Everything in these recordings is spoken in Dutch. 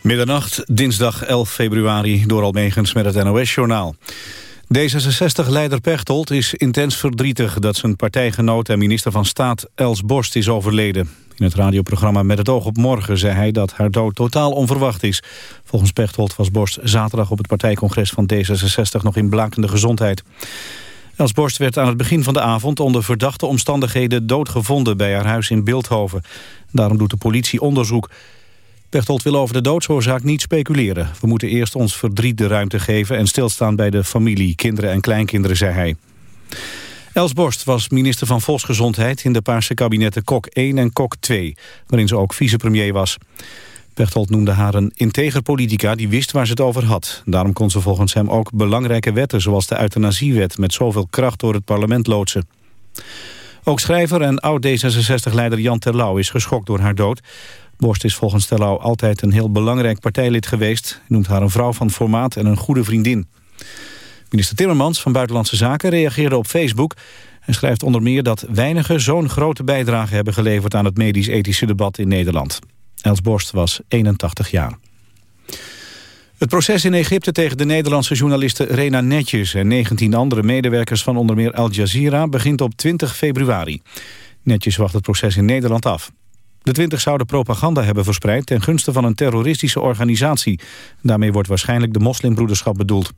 Middernacht, dinsdag 11 februari, door Almegens met het NOS-journaal. D66-leider Pechtold is intens verdrietig dat zijn partijgenoot en minister van Staat Els Borst is overleden. In het radioprogramma Met het oog op morgen zei hij dat haar dood totaal onverwacht is. Volgens Pechtold was Borst zaterdag op het partijcongres van D66 nog in blakende gezondheid. Els Borst werd aan het begin van de avond onder verdachte omstandigheden doodgevonden bij haar huis in Beeldhoven. Daarom doet de politie onderzoek. Pechtold wil over de doodsoorzaak niet speculeren. We moeten eerst ons verdriet de ruimte geven en stilstaan bij de familie, kinderen en kleinkinderen, zei hij. Els Borst was minister van Volksgezondheid in de Paarse kabinetten Kok 1 en Kok 2, waarin ze ook vicepremier was. Pechtold noemde haar een integer politica die wist waar ze het over had. Daarom kon ze volgens hem ook belangrijke wetten zoals de euthanasiewet met zoveel kracht door het parlement loodsen. Ook schrijver en oud-D66-leider Jan Terlouw is geschokt door haar dood. Borst is volgens Terlouw altijd een heel belangrijk partijlid geweest. Hij noemt haar een vrouw van formaat en een goede vriendin. Minister Timmermans van Buitenlandse Zaken reageerde op Facebook... en schrijft onder meer dat weinigen zo'n grote bijdrage hebben geleverd... aan het medisch-ethische debat in Nederland. Els Borst was 81 jaar. Het proces in Egypte tegen de Nederlandse journaliste Rena Netjes... en 19 andere medewerkers van onder meer Al Jazeera... begint op 20 februari. Netjes wacht het proces in Nederland af. De twintig zouden propaganda hebben verspreid ten gunste van een terroristische organisatie. Daarmee wordt waarschijnlijk de moslimbroederschap bedoeld.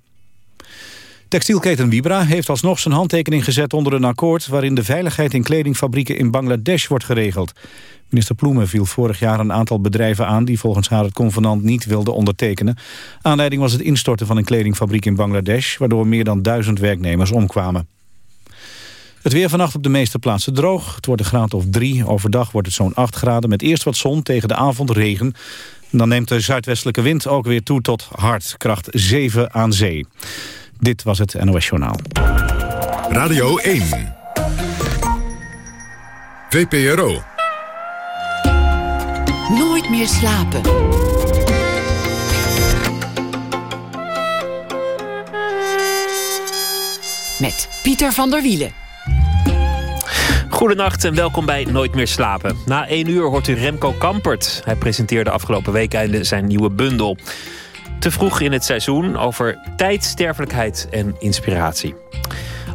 Textielketen Vibra heeft alsnog zijn handtekening gezet onder een akkoord... waarin de veiligheid in kledingfabrieken in Bangladesh wordt geregeld. Minister Ploemen viel vorig jaar een aantal bedrijven aan... die volgens haar het convenant niet wilden ondertekenen. Aanleiding was het instorten van een kledingfabriek in Bangladesh... waardoor meer dan duizend werknemers omkwamen. Het weer vannacht op de meeste plaatsen droog. Het wordt een graad of drie. Overdag wordt het zo'n 8 graden met eerst wat zon tegen de avond regen. Dan neemt de zuidwestelijke wind ook weer toe tot hard. Kracht 7 aan zee. Dit was het NOS Journaal. Radio 1. VPRO. Nooit meer slapen. Met Pieter van der Wielen. Goedenacht en welkom bij Nooit meer slapen. Na één uur hoort u Remco Kampert. Hij presenteerde afgelopen weekende zijn nieuwe bundel. Te vroeg in het seizoen over tijd, sterfelijkheid en inspiratie.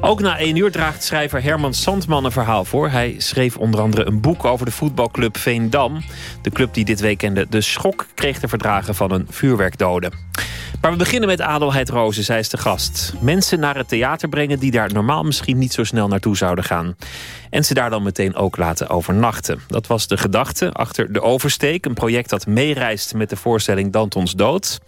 Ook na één uur draagt schrijver Herman Sandman een verhaal voor. Hij schreef onder andere een boek over de voetbalclub Veendam. De club die dit weekende de schok kreeg te verdragen van een vuurwerkdode. Maar we beginnen met Adelheid Rozen, zij is de gast. Mensen naar het theater brengen die daar normaal misschien niet zo snel naartoe zouden gaan. En ze daar dan meteen ook laten overnachten. Dat was de gedachte achter De Oversteek, een project dat meereist met de voorstelling Dantons Dood.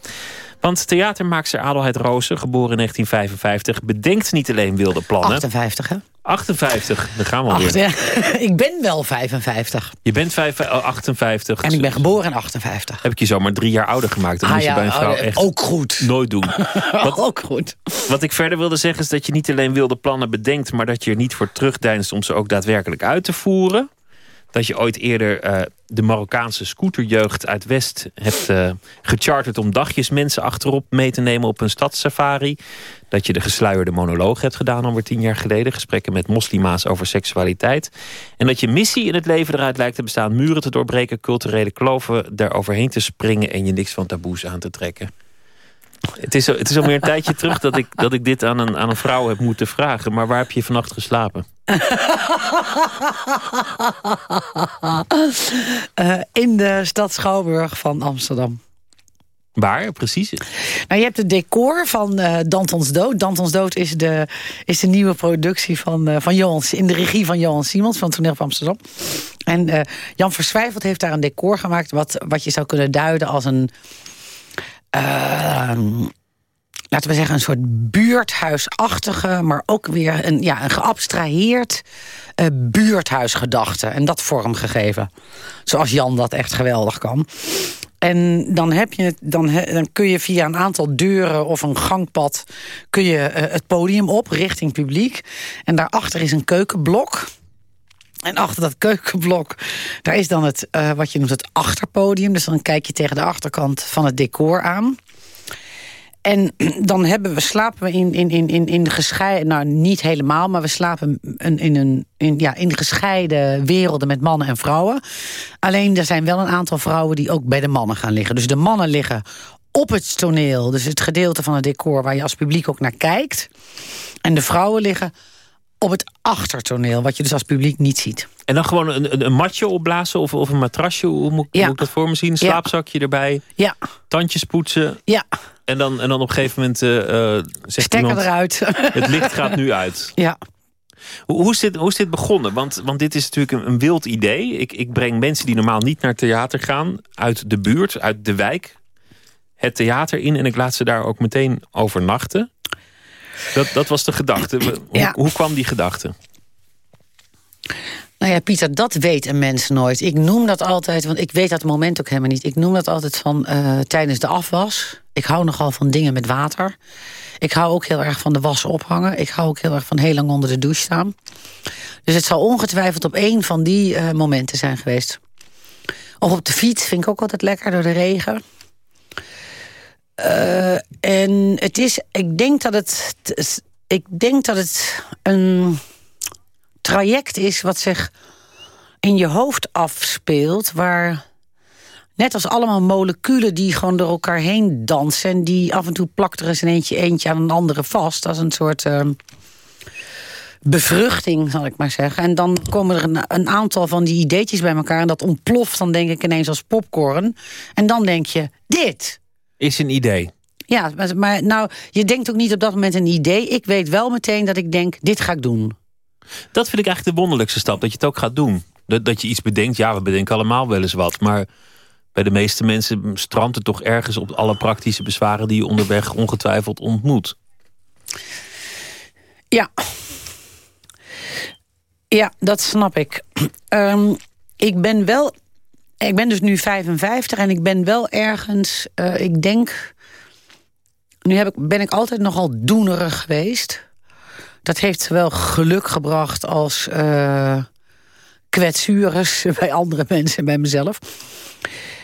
Want theatermaakster Adelheid Rozen, geboren in 1955, bedenkt niet alleen wilde plannen. 58, hè? 58, daar gaan we alweer. Ja. ik ben wel 55. Je bent 5, 58. En ik ben geboren in 58. Heb ik je zomaar drie jaar ouder gemaakt. Dat ah, moet je bij een vrouw oh, echt ook goed. nooit doen. Wat, ook goed. Wat ik verder wilde zeggen is dat je niet alleen wilde plannen bedenkt... maar dat je er niet voor terugdeinst om ze ook daadwerkelijk uit te voeren dat je ooit eerder uh, de Marokkaanse scooterjeugd uit West hebt uh, gecharterd om dagjes mensen achterop mee te nemen op een stadssafari. Dat je de gesluierde monoloog hebt gedaan alweer tien jaar geleden. Gesprekken met moslima's over seksualiteit. En dat je missie in het leven eruit lijkt te bestaan muren te doorbreken, culturele kloven daar overheen te springen en je niks van taboes aan te trekken. Het is, het is alweer een tijdje terug dat ik, dat ik dit aan een, aan een vrouw heb moeten vragen. Maar waar heb je vannacht geslapen? uh, in de stad Schouwburg van Amsterdam. Waar precies? Nou, je hebt het decor van uh, Dantons Dood. Dantons Dood is de, is de nieuwe productie van, uh, van Johan, in de regie van Johan Simons van Toneel van Amsterdam. En uh, Jan Verswijfeld heeft daar een decor gemaakt... wat, wat je zou kunnen duiden als een Ehm, laten we zeggen, een soort buurthuisachtige... maar ook weer een, ja, een geabstraheerd uh, buurthuisgedachte. En dat vormgegeven. Zoals Jan dat echt geweldig kan. En dan, heb je, dan, dan kun je via een aantal deuren of een gangpad... kun je uh, het podium op, richting publiek. En daarachter is een keukenblok... En achter dat keukenblok, daar is dan het, uh, wat je noemt het achterpodium. Dus dan kijk je tegen de achterkant van het decor aan. En dan hebben we, slapen we in, in, in, in, in gescheiden... Nou, niet helemaal, maar we slapen in, in, een, in, ja, in gescheiden werelden... met mannen en vrouwen. Alleen er zijn wel een aantal vrouwen die ook bij de mannen gaan liggen. Dus de mannen liggen op het toneel. Dus het gedeelte van het decor waar je als publiek ook naar kijkt. En de vrouwen liggen op het achtertoneel, wat je dus als publiek niet ziet. En dan gewoon een, een matje opblazen of, of een matrasje, hoe moet, moet ik dat voor me zien? Een slaapzakje erbij, ja. tandjes poetsen. Ja. En dan, en dan op een gegeven moment uh, zegt Stekker iemand, eruit. Het licht gaat nu uit. Ja. Hoe, hoe, is dit, hoe is dit begonnen? Want, want dit is natuurlijk een, een wild idee. Ik, ik breng mensen die normaal niet naar theater gaan... uit de buurt, uit de wijk, het theater in... en ik laat ze daar ook meteen overnachten. Dat, dat was de gedachte. Hoe, Ja. hoe kwam die gedachte? Nou ja, Pieter, dat weet een mens nooit. Ik noem dat altijd, want ik weet dat moment ook helemaal niet. Ik noem dat altijd van eh, tijdens de afwas. Ik hou nogal van dingen met water. Ik hou ook heel erg van de was ophangen. Ik hou ook heel erg van heel lang onder de douche staan. Dus het zal ongetwijfeld op één van die eh, momenten zijn geweest. Of op de fiets vind ik ook altijd lekker door de regen. Eh, en het is, ik denk dat het, ik denk dat het een traject is wat zich in je hoofd afspeelt, waar net als allemaal moleculen die gewoon door elkaar heen dansen, en die af en toe plakt er eens een eentje, eentje aan een andere vast, als een soort eh, bevruchting, zal ik maar zeggen. En dan komen er een aantal van die ideetjes bij elkaar en dat ontploft dan denk ik ineens als popcorn. En dan denk je, dit, Is een idee. ja, maar, maar nou, je denkt ook niet op dat moment een idee. Ik weet wel meteen dat ik denk, dit ga ik doen. Dat vind ik eigenlijk de wonderlijkste stap. Dat je het ook gaat doen. Dat, dat je iets bedenkt. Ja, we bedenken allemaal wel eens wat. Maar bij de meeste mensen strandt het toch ergens op alle praktische bezwaren die je onderweg ongetwijfeld ontmoet. Ja. Ja, dat snap ik. Ehm, ik ben wel... Ik ben dus nu 55 en ik ben wel ergens... eh, ik denk... Nu heb ik, ben ik altijd nogal doenerig geweest. Dat heeft zowel geluk gebracht als eh kwetsures bij andere mensen en bij mezelf.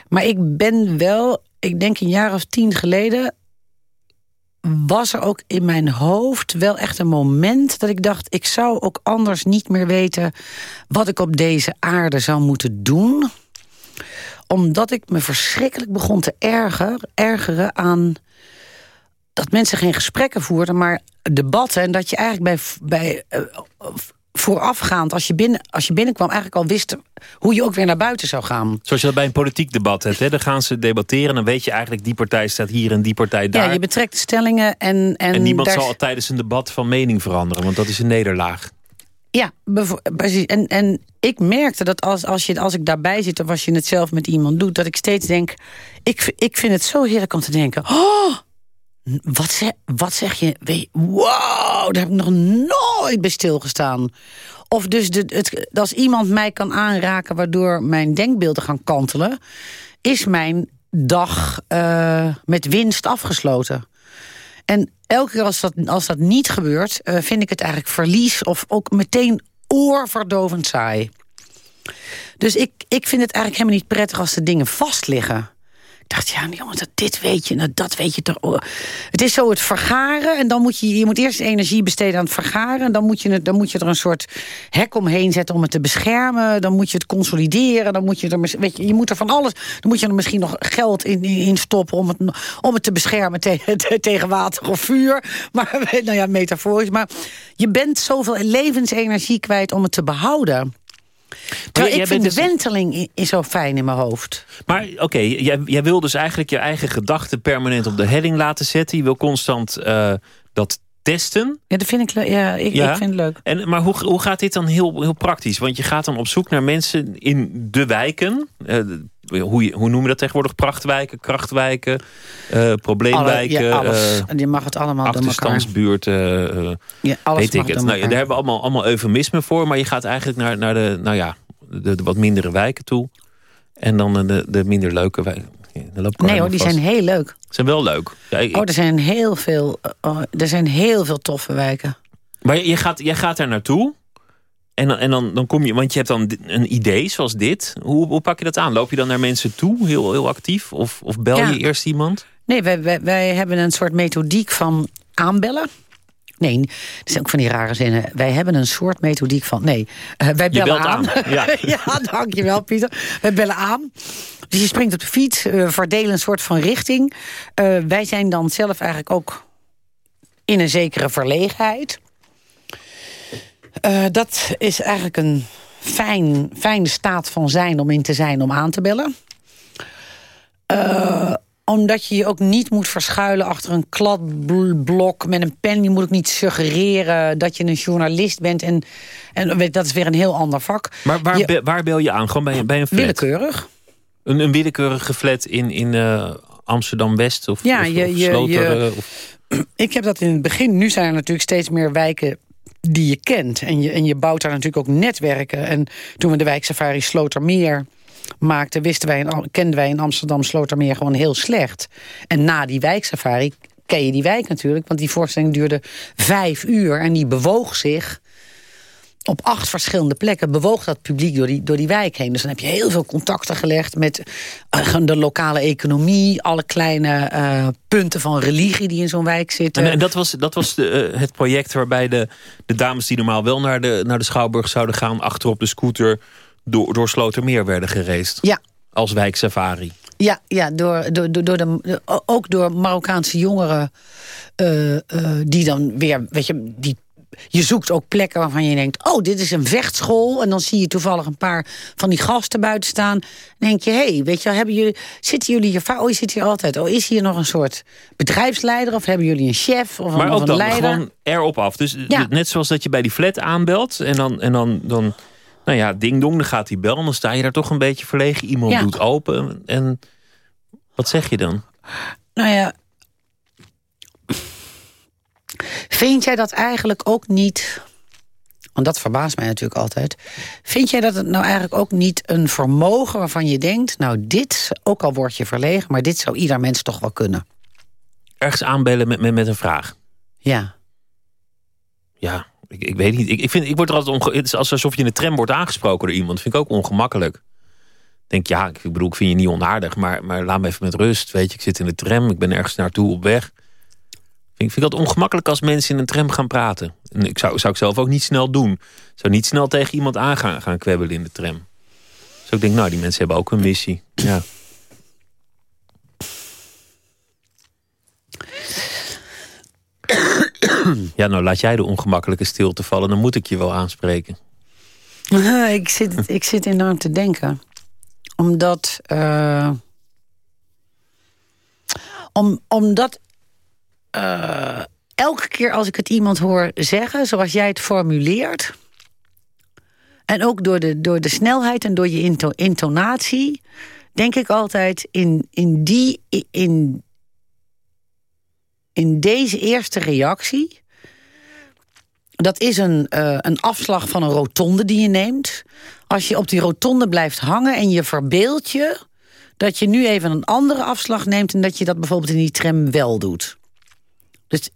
Maar ik ben wel, ik denk een jaar of tien geleden was er ook in mijn hoofd wel echt een moment dat ik dacht... ik zou ook anders niet meer weten wat ik op deze aarde zou moeten doen. Omdat ik me verschrikkelijk begon te erger, ergeren aan dat mensen geen gesprekken voerden, maar debatten. En dat je eigenlijk bij, bij eh, voorafgaand, als je, binnen, als je binnenkwam... eigenlijk al wist hoe je ook weer naar buiten zou gaan. Zoals je dat bij een politiek debat hebt. Hè? Dan gaan ze debatteren. Dan weet je eigenlijk die partij staat hier en die partij daar. Ja, je betrekt de stellingen en... En, en niemand daar- zal tijdens een debat van mening veranderen. Want dat is een nederlaag. Ja, precies. En, en ik merkte dat als, als, je, als ik daarbij zit... of als je het zelf met iemand doet... dat ik steeds denk... Ik, ik vind het zo heerlijk om te denken... Oh, wat, zeg, wat zeg je? Wow, daar heb ik nog nooit bij stilgestaan. Of dus de, het, als iemand mij kan aanraken... waardoor mijn denkbeelden gaan kantelen... is mijn dag eh, met winst afgesloten. En elke keer als dat, als dat niet gebeurt... eh, vind ik het eigenlijk verlies of ook meteen oorverdovend saai. Dus ik, ik vind het eigenlijk helemaal niet prettig als de dingen vast liggen. Ik dacht, ja, jongens, dat, dit weet je, nou, dat weet je toch. Het is zo het vergaren en dan moet je, je moet eerst energie besteden aan het vergaren. En dan moet, je dan moet je er een soort hek omheen zetten om het te beschermen. Dan moet je het consolideren. Dan moet je er, weet je, je moet er van alles. Dan moet je er misschien nog geld in, in stoppen om het, om het te beschermen tegen, tegen water of vuur. Maar, nou ja, metaforisch. Maar je bent zoveel levensenergie kwijt om het te behouden. Terwijl jij ik vind bent de dus- wenteling is zo fijn in mijn hoofd. Maar oké, jij, jij wil dus eigenlijk je eigen gedachten permanent op de helling laten zetten. Je wil constant eh, dat testen. Ja, dat vind ik, ja, ik, Ja. ik vind het leuk. En, maar hoe, hoe gaat dit dan heel, heel praktisch? Want je gaat dan op zoek naar mensen in de wijken. Eh, hoe, je- hoe noem je dat tegenwoordig? Prachtwijken, krachtwijken, eh, probleemwijken. Alle- ja, alles. eh, En je mag het allemaal door elkaar. achterstandsbuurten. eh, Ja, alles weet ik het. Nou, ja, elkaar. daar hebben we allemaal, allemaal eufemismen voor. Maar je gaat eigenlijk naar, naar de, nou ja, de, de wat mindere wijken toe. En dan de, de minder leuke wijken. Nee hoor, die vast. zijn heel leuk. zijn wel leuk. Ja, ik- Oh, er zijn heel veel, oh, er zijn heel veel toffe wijken. Maar je gaat, jij gaat daar naartoe. En, dan, en dan, dan kom je, want je hebt dan een idee zoals dit. Hoe, hoe pak je dat aan? Loop je dan naar mensen toe, heel, heel actief? Of, of bel Ja. je eerst iemand? Nee, wij, wij, wij hebben een soort methodiek van aanbellen. Nee, dat zijn ook van die rare zinnen. Wij hebben een soort methodiek van... Nee, uh, wij bellen aan. aan, ja. ja, dankjewel Pieter. Wij bellen aan. Dus je springt op de fiets, uh, verdelen een soort van richting. Uh, wij zijn dan zelf eigenlijk ook in een zekere verlegenheid. Uh, dat is eigenlijk een fijn, fijne staat van zijn om in te zijn om aan te bellen. Uh, omdat je je ook niet moet verschuilen achter een kladblok met een pen. Je moet ook niet suggereren dat je een journalist bent. En, en dat is weer een heel ander vak. Maar waar, Je- waar bel je aan? Gewoon bij, bij een flat? Willekeurig. Een, een willekeurige flat in, in eh, Amsterdam-West? Of, Ja, of, je- of je- je- of- Ik heb dat in het begin. Nu zijn er natuurlijk steeds meer wijken die je kent. En je, en je bouwt daar natuurlijk ook netwerken. En toen we de wijk Safari Slotermeer maakten... Wisten wij in, kenden wij in Amsterdam Slotermeer gewoon heel slecht. En na die wijksafari ken je die wijk natuurlijk. Want die voorstelling duurde vijf uur. En die bewoog zich op acht verschillende plekken bewoog dat publiek door die, door die wijk heen. Dus dan heb je heel veel contacten gelegd met eh, de lokale economie... alle kleine eh, punten van religie die in zo'n wijk zitten. En, en dat was, dat was de, eh, het project waarbij de, de dames die normaal wel naar de, naar de Schouwburg zouden gaan... achter op de scooter door, door Slotermeer werden gereisd. Ja, Als wijksafari. ja, ja door, door, door, de, ook door Marokkaanse jongeren... die dan weer, weet je... Die, je zoekt ook plekken waarvan je denkt... oh, dit is een vechtschool. En dan zie je toevallig een paar van die gasten buiten staan. Dan denk je, hé, hey, weet je, wel, hebben jullie, zitten jullie hier? Oh, je zit hier altijd. Oh, is hier nog een soort bedrijfsleider? Of hebben jullie een chef? Of, Maar een- ook een dan leider? gewoon erop af. Dus Ja. net zoals dat je bij die flat aanbelt... en dan, en dan, dan nou ja, ding dong, dan gaat die bel... en dan sta je daar toch een beetje verlegen. Iemand Ja. doet open en wat zeg je dan? Nou ja. Vind jij dat eigenlijk ook niet... Want dat verbaast mij natuurlijk altijd. Vind jij dat het nou eigenlijk ook niet een vermogen waarvan je denkt... nou, dit, ook al word je verlegen... maar dit zou ieder mens toch wel kunnen? Ergens aanbellen met, met, met een vraag. Ja. Ja, ik, ik weet niet. Ik, ik, vind, ik word er altijd onge Het is alsof je in de tram wordt aangesproken door iemand. vind ik ook ongemakkelijk. Ik denk, ja, ik bedoel, ik vind je niet onaardig, maar, maar laat me even met rust. Weet je, ik zit in de tram, ik ben ergens naartoe op weg. Vind, vind ik dat ongemakkelijk als mensen in een tram gaan praten. En ik zou, zou ik zelf ook niet snel doen. Ik zou niet snel tegen iemand aan gaan, gaan kwebbelen in de tram. Dus ik denk, nou, die mensen hebben ook een missie. Ja. Ja, nou laat jij de ongemakkelijke stilte vallen, dan moet ik je wel aanspreken. ik, zit, ik zit enorm te denken. Omdat... eh, om, omdat... eh, elke keer als ik het iemand hoor zeggen... zoals jij het formuleert... en ook door de, door de snelheid en door je into- intonatie... denk ik altijd in, in, die, in, in deze eerste reactie... Dat is een, eh, een afslag van een rotonde die je neemt. Als je op die rotonde blijft hangen en je verbeeldt je... dat je nu even een andere afslag neemt... en dat je dat bijvoorbeeld in die tram wel doet. Dus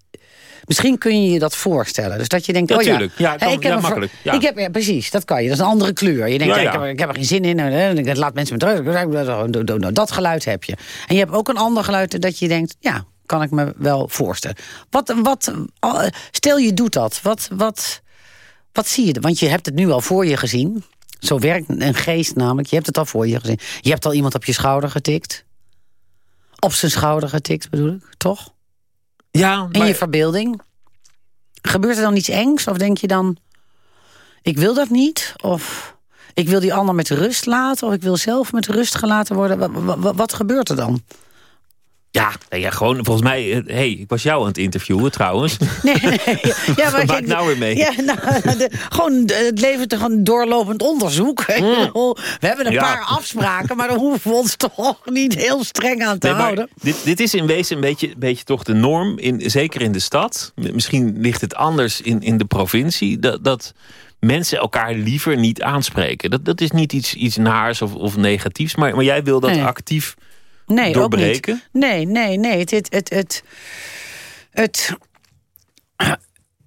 misschien kun je je dat voorstellen. Dus dat je denkt, Ja, oh ja, tuurlijk. Ja, kan- hè, ik heb ja, makkelijk. Ja. Ik heb, ja, precies, dat kan je. Dat is een andere kleur. Je denkt, Ja. Ik, heb, ik heb er geen zin in. ik Laat mensen met rust. Dat geluid heb je. En je hebt ook een ander geluid dat je denkt... ja, kan ik me wel voorstellen. Wat, wat, stel je doet dat. Wat, wat, wat zie je? Want je hebt het nu al voor je gezien. Zo werkt een geest namelijk. Je hebt het al voor je gezien. Je hebt al iemand op je schouder getikt. Op zijn schouder getikt bedoel ik, toch? Ja, In maar- je verbeelding. Gebeurt er dan iets engs? Of denk je dan... ik wil dat niet? Of ik wil die ander met rust laten? Of ik wil zelf met rust gelaten worden? Wat, wat, wat gebeurt er dan? Ja, nee, ja, gewoon volgens mij... eh, hey, ik was jou aan het interviewen trouwens. Nee, nee. Ja, maakt nou weer mee? Ja, nou, de- gewoon de- het levert toch een doorlopend onderzoek. We hebben een Mm. Ja. paar afspraken, maar daar hoeven we ons toch niet heel streng aan te Nee, maar houden. dit, dit is in wezen een beetje, beetje toch de norm, in, zeker in de stad. Misschien ligt het anders in, in de provincie. Dat, dat mensen elkaar liever niet aanspreken. Dat, dat is niet iets, iets naars of, of negatiefs. Maar, maar jij wil dat Nee. actief Nee, doorbreken? ook niet. Nee, nee, nee. Het, het, het, het, het,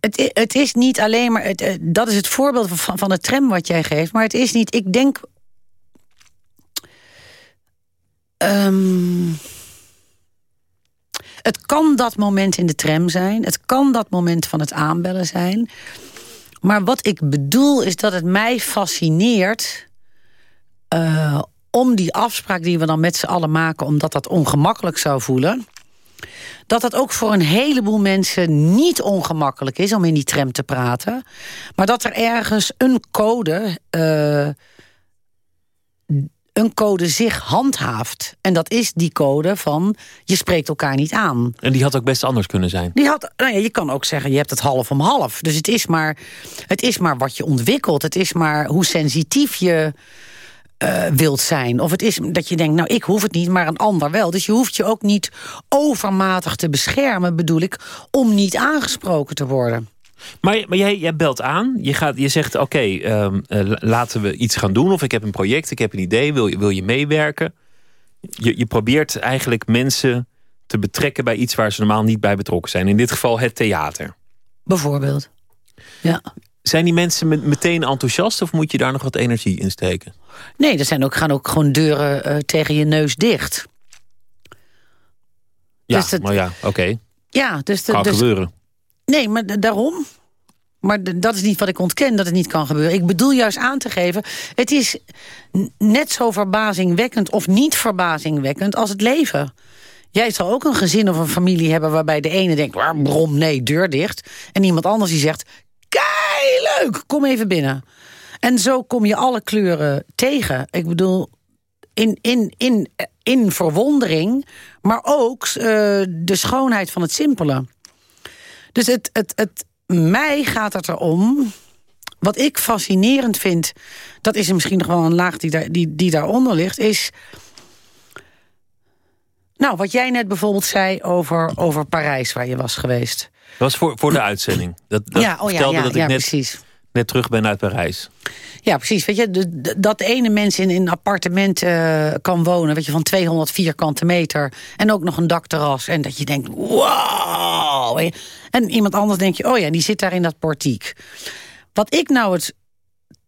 het, het is niet alleen maar... Het, eh, dat is het voorbeeld van, van de tram wat jij geeft. Maar het is niet... Ik denk... Ehm, Het kan dat moment in de tram zijn. Het kan dat moment van het aanbellen zijn. Maar wat ik bedoel is dat het mij fascineert... Uh, om die afspraak die we dan met z'n allen maken... omdat dat ongemakkelijk zou voelen... dat dat ook voor een heleboel mensen niet ongemakkelijk is... om in die tram te praten. Maar dat er ergens een code... Uh, een code zich handhaaft. En dat is die code van je spreekt elkaar niet aan. En die had ook best anders kunnen zijn. Die had, nou ja, je kan ook zeggen, je hebt het half om half. Dus het is maar, het is maar wat je ontwikkelt. Het is maar hoe sensitief je uh, wilt zijn. Of het is dat je denkt, nou ik hoef het niet, maar een ander wel. Dus je hoeft je ook niet overmatig te beschermen, bedoel ik... om niet aangesproken te worden. Maar, maar jij, jij belt aan, je, gaat, je zegt oké, ehm, eh, laten we iets gaan doen... of ik heb een project, ik heb een idee, wil je, wil je meewerken? Je, je probeert eigenlijk mensen te betrekken bij iets... waar ze normaal niet bij betrokken zijn. In dit geval het theater. Bijvoorbeeld, ja. Zijn die mensen meteen enthousiast of moet je daar nog wat energie in steken? Nee, er zijn ook, gaan ook gewoon deuren uh, tegen je neus dicht. Ja, dus maar ja, oké. Ja, dus... kan dus, gebeuren. Nee, maar daarom. Maar dat is niet wat ik ontken, dat het niet kan gebeuren. Ik bedoel juist aan te geven... het is net zo verbazingwekkend of niet verbazingwekkend als het leven. Jij zal ook een gezin of een familie hebben... waarbij de ene denkt, waarom nee, deur dicht. En iemand anders die zegt, kei leuk, kom even binnen. En zo kom je alle kleuren tegen. Ik bedoel, in, in, in, in verwondering, maar ook uh, de schoonheid van het simpele. Dus het, het, het, mij gaat het erom... Wat ik fascinerend vind, dat is misschien wel een laag die, daar, die, die daaronder ligt... is nou, wat jij net bijvoorbeeld zei over, over Parijs, waar je was geweest. Dat was voor, voor de uitzending. Dat, dat ja, oh ja, ja, dat ik net, precies. net terug ben uit Parijs. Ja, precies. Weet je, de, dat ene mens in, een appartement uh, kan wonen... Weet je, van 200 vierkante meter en ook nog een dakterras... en dat je denkt, wow! En iemand anders denk je, oh ja, die zit daar in dat portiek. Wat ik nou het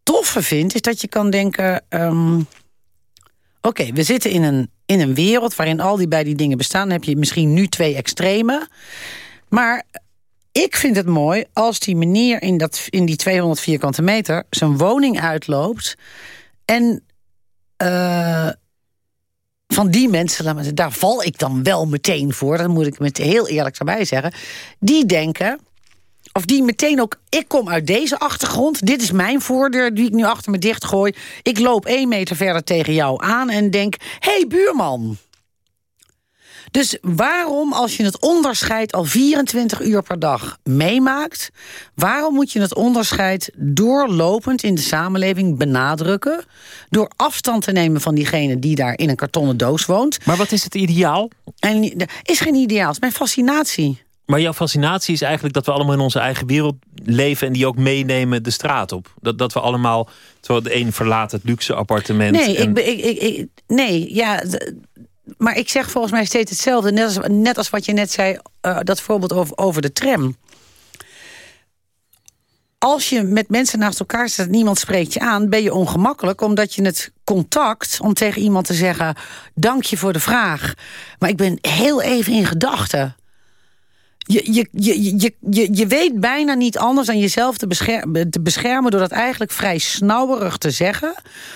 toffe vind, is dat je kan denken... Um, Oké, we zitten in een, in een wereld waarin al die bij die dingen bestaan. Dan heb je misschien nu twee extreme. Maar ik vind het mooi als die meneer in, dat, in die 200 vierkante meter... zijn woning uitloopt en... Uh, van die mensen, daar val ik dan wel meteen voor... dat moet ik met heel eerlijk erbij zeggen... die denken, of die meteen ook... ik kom uit deze achtergrond, dit is mijn voordeur... die ik nu achter me dicht gooi. Ik loop één meter verder tegen jou aan en denk... hey, buurman, dus waarom, als je het onderscheid al 24 uur per dag meemaakt... waarom moet je het onderscheid doorlopend in de samenleving benadrukken... door afstand te nemen van diegene die daar in een kartonnen doos woont? Maar wat is het ideaal? En, is geen ideaal, het is mijn fascinatie. Maar jouw fascinatie is eigenlijk dat we allemaal in onze eigen wereld leven... en die ook meenemen de straat op. Dat, dat we allemaal, terwijl de een verlaat het luxe appartement... Nee, ik, ik, ik, nee ja, maar ik zeg volgens mij steeds hetzelfde. Net als, net als wat je net zei, uh, dat voorbeeld over, over de tram. Als je met mensen naast elkaar staat, niemand spreekt je aan... ben je ongemakkelijk, omdat je het contact... om tegen iemand te zeggen, dank je voor de vraag... maar ik ben heel even in gedachten... Je, je, je, je, je, weet bijna niet anders dan jezelf te beschermen, door dat eigenlijk vrij snauwerig te zeggen.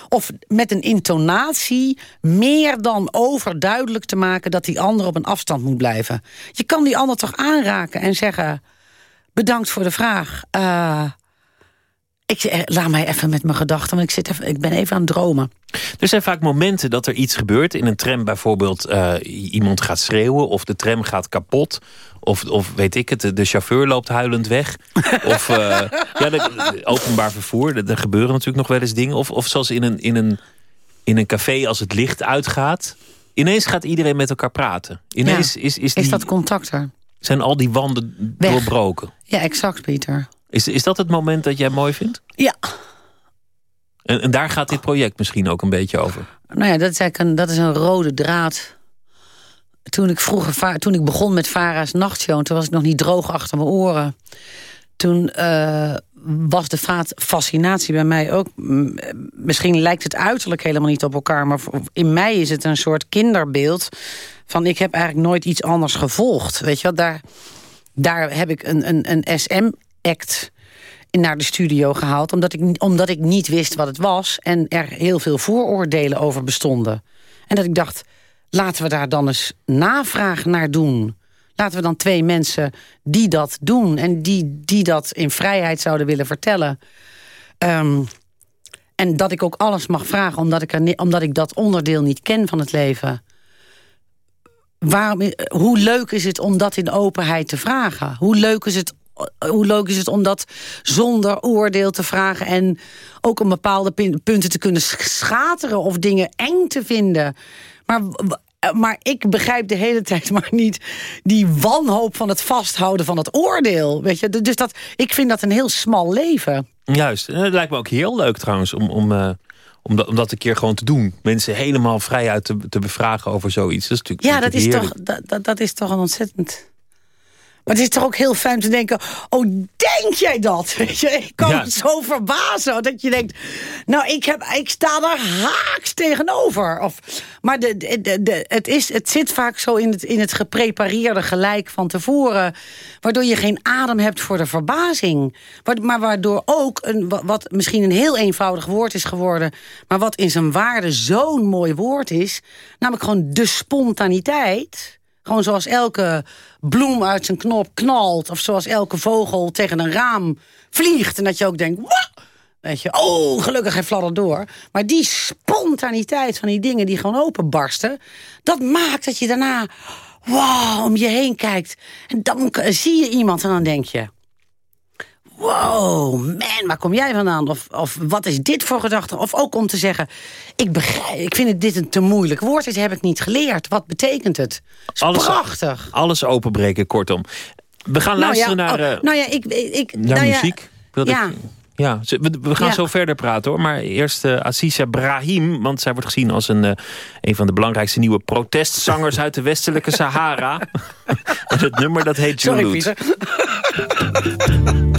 Of met een intonatie meer dan overduidelijk te maken... dat die ander op een afstand moet blijven. Je kan die ander toch aanraken en zeggen... bedankt voor de vraag. Uh, ik, eh, laat mij even met mijn gedachten, want ik, zit even, ik ben even aan het dromen. Er zijn vaak momenten dat er iets gebeurt. In een tram bijvoorbeeld uh, iemand gaat schreeuwen... of de tram gaat kapot. Of, of weet ik het, de chauffeur loopt huilend weg. of uh, ja, de, openbaar vervoer, er gebeuren natuurlijk nog wel eens dingen. Of, of zoals in een, in, een, in een café als het licht uitgaat. Ineens gaat iedereen met elkaar praten. Ineens ja. is, is, die, is dat contact er? Zijn al die wanden doorbroken? Ja, exact, Pieter. Is, is dat het moment dat jij mooi vindt? Ja. En, en daar gaat dit project misschien ook een beetje over? Nou ja, dat is eigenlijk een, dat is een rode draad. Toen ik, vroeger, toen ik begon met Vara's nachtshow... toen was ik nog niet droog achter mijn oren. Toen uh, was de fascinatie bij mij ook... Misschien lijkt het uiterlijk helemaal niet op elkaar... maar in mij is het een soort kinderbeeld Van ik heb eigenlijk nooit iets anders gevolgd. Weet je wel, daar, daar heb ik een, een, een SM-act naar de studio gehaald... Omdat ik, omdat ik niet wist wat het was... en er heel veel vooroordelen over bestonden. En dat ik dacht, laten we daar dan eens navraag naar doen. Laten we dan twee mensen die dat doen... en die, die dat in vrijheid zouden willen vertellen... Um, en dat ik ook alles mag vragen, omdat ik, er, omdat ik dat onderdeel niet ken van het leven. Waarom, hoe leuk is het om dat in openheid te vragen? Hoe leuk is het hoe leuk is het om dat zonder oordeel te vragen... en ook om bepaalde punten te kunnen schateren... of dingen eng te vinden. Maar, maar ik begrijp de hele tijd maar niet... die wanhoop van het vasthouden van het oordeel. Weet je? Dus dat, ik vind dat een heel smal leven. Juist. Het lijkt me ook heel leuk trouwens om, om, uh, om, dat, om dat een keer gewoon te doen. Mensen helemaal vrijuit te, te bevragen over zoiets. Dat is natuurlijk, ja, dat is, toch, dat, dat is toch een ontzettend maar het is toch ook heel fijn te denken... oh, denk jij dat? Weet je, ik kan me zo verbazen dat je denkt... nou, ik, heb, ik sta daar haaks tegenover. Of, maar de, de, de, het, is, het zit vaak zo in het, in het geprepareerde gelijk van tevoren... waardoor je geen adem hebt voor de verbazing. Maar waardoor ook, een, wat misschien een heel eenvoudig woord is geworden... maar wat in zijn waarde zo'n mooi woord is... namelijk gewoon de spontaniteit gewoon zoals elke bloem uit zijn knop knalt. Of zoals elke vogel tegen een raam vliegt. En dat je ook denkt... Weet je, oh, gelukkig hij fladdert door. Maar die spontaniteit van die dingen die gewoon openbarsten... dat maakt dat je daarna wow, om je heen kijkt. En dan zie je iemand en dan denk je wow, man, waar kom jij vandaan? Of, of wat is dit voor gedachte? Of ook om te zeggen, ik, begrijp, ik vind het dit een te moeilijk woord. Dit heb ik niet geleerd. Wat betekent het? alles, prachtig. Alles openbreken, kortom. We gaan nou luisteren naar, oh, nou ja, ik, ik, naar nou muziek. Ja. Ik, ja, we, gaan zo verder praten hoor. Maar eerst uh, Assisa Brahim. Want zij wordt gezien als een, uh, een van de belangrijkste nieuwe protestzangers uit de westelijke Sahara. en het nummer dat heet Julut. Sorry,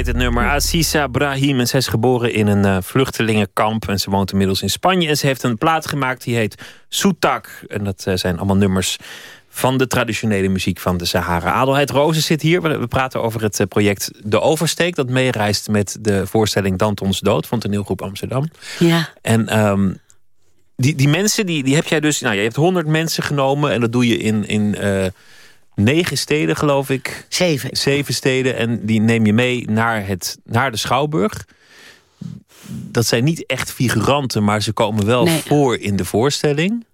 heet het nummer. Assisa Brahim. En zij is geboren in een uh, vluchtelingenkamp. En ze woont inmiddels in Spanje. En ze heeft een plaat gemaakt die heet Soetak. En dat uh, zijn allemaal nummers van de traditionele muziek van de Sahara. Adelheid Rozen zit hier. We praten over het uh, project De Oversteek. Dat meereist met de voorstelling Dantons Dood van toneelgroep Amsterdam. Ja. En um, die, die mensen, die, die heb jij dus... Nou, je hebt honderd mensen genomen. En dat doe je in... in negen steden, geloof ik. Zeven. Zeven steden. En die neem je mee naar, het, naar de Schouwburg. Dat zijn niet echt figuranten, maar ze komen wel voor in de voorstelling.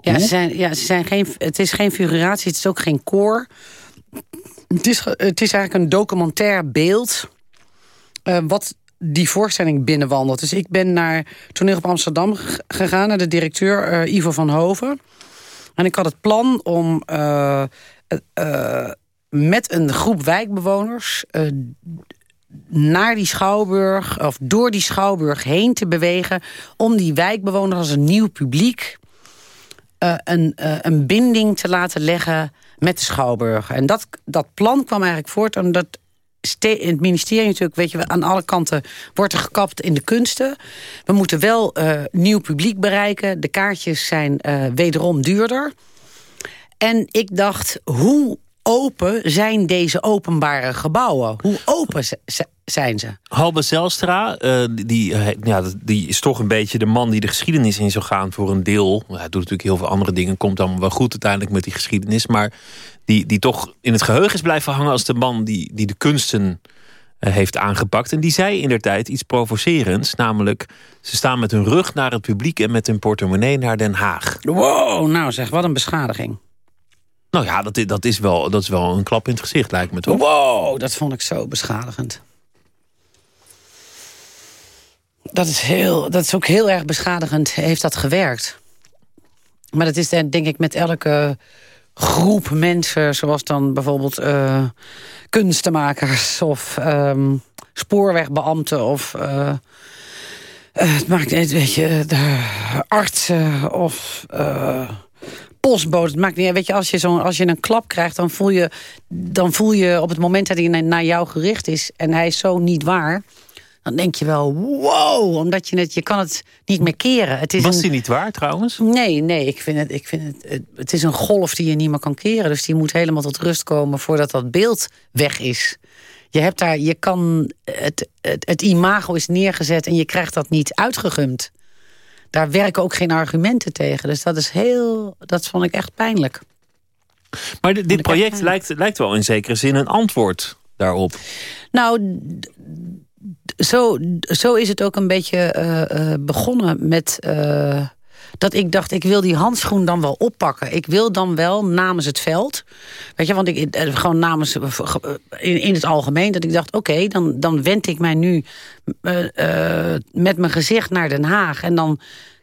Ja, ze zijn, ja ze zijn geen, het is geen figuratie, het is ook geen koor. Het is, het is eigenlijk een documentair beeld... Uh, wat die voorstelling binnenwandelt. Dus ik ben naar Toneel op Amsterdam gegaan... naar de directeur uh, Ivo van Hoven... En ik had het plan om uh, uh, met een groep wijkbewoners... Naar die schouwburg, of door die schouwburg heen te bewegen... om die wijkbewoners als een nieuw publiek... een, een binding te laten leggen met de schouwburg. En dat, dat plan kwam eigenlijk voort omdat het ministerie natuurlijk, weet je, aan alle kanten wordt er gekapt in de kunsten. We moeten wel uh, nieuw publiek bereiken. De kaartjes zijn uh, wederom duurder. En ik dacht, hoe open zijn deze openbare gebouwen? Hoe open zijn ze? Halbe Zelstra, uh, die, ja, die is toch een beetje de man die de geschiedenis in zou gaan voor een deel. Hij doet natuurlijk heel veel andere dingen, komt allemaal wel goed uiteindelijk met die geschiedenis. Maar die, die toch in het geheugen is blijven hangen als de man die, die de kunsten uh, heeft aangepakt. En die zei in der tijd iets provocerends. Namelijk, ze staan met hun rug naar het publiek en met hun portemonnee naar Den Haag. Wow, nou zeg, wat een beschadiging. Nou ja, dat is, dat is, wel, dat is wel een klap in het gezicht, lijkt me toch? Wow, dat vond ik zo beschadigend. Dat is, heel, dat is ook heel erg beschadigend, heeft dat gewerkt. Maar dat is denk ik met elke groep mensen... zoals dan bijvoorbeeld uh, kunstenmakers of um, spoorwegbeambten... of uh, het maakt niet, weet je, de artsen of postboden. Het maakt niet, weet je, als je, zo, als je een klap krijgt, dan voel, je, dan voel je op het moment dat hij naar jou gericht is... en hij is zo niet waar dan denk je wel, wow, omdat je het, je kan het niet meer keren. Het is Was die niet waar trouwens? Nee, nee, ik vind, het, ik vind het, het is een golf die je niet meer kan keren. Dus die moet helemaal tot rust komen voordat dat beeld weg is. Je hebt daar, je kan, het, het, het imago is neergezet en je krijgt dat niet uitgegumd. Daar werken ook geen argumenten tegen. Dus dat is heel, dat vond ik echt pijnlijk. Maar dit, project lijkt, lijkt wel in zekere zin een antwoord daarop. Nou, zo, zo is het ook een beetje uh, begonnen met... Uh, dat ik dacht, ik wil die handschoen dan wel oppakken. Ik wil dan wel namens het veld. Weet je, want ik gewoon namens in, in het algemeen. Dat ik dacht, oké, dan, dan wend ik mij nu met mijn gezicht naar Den Haag. En dan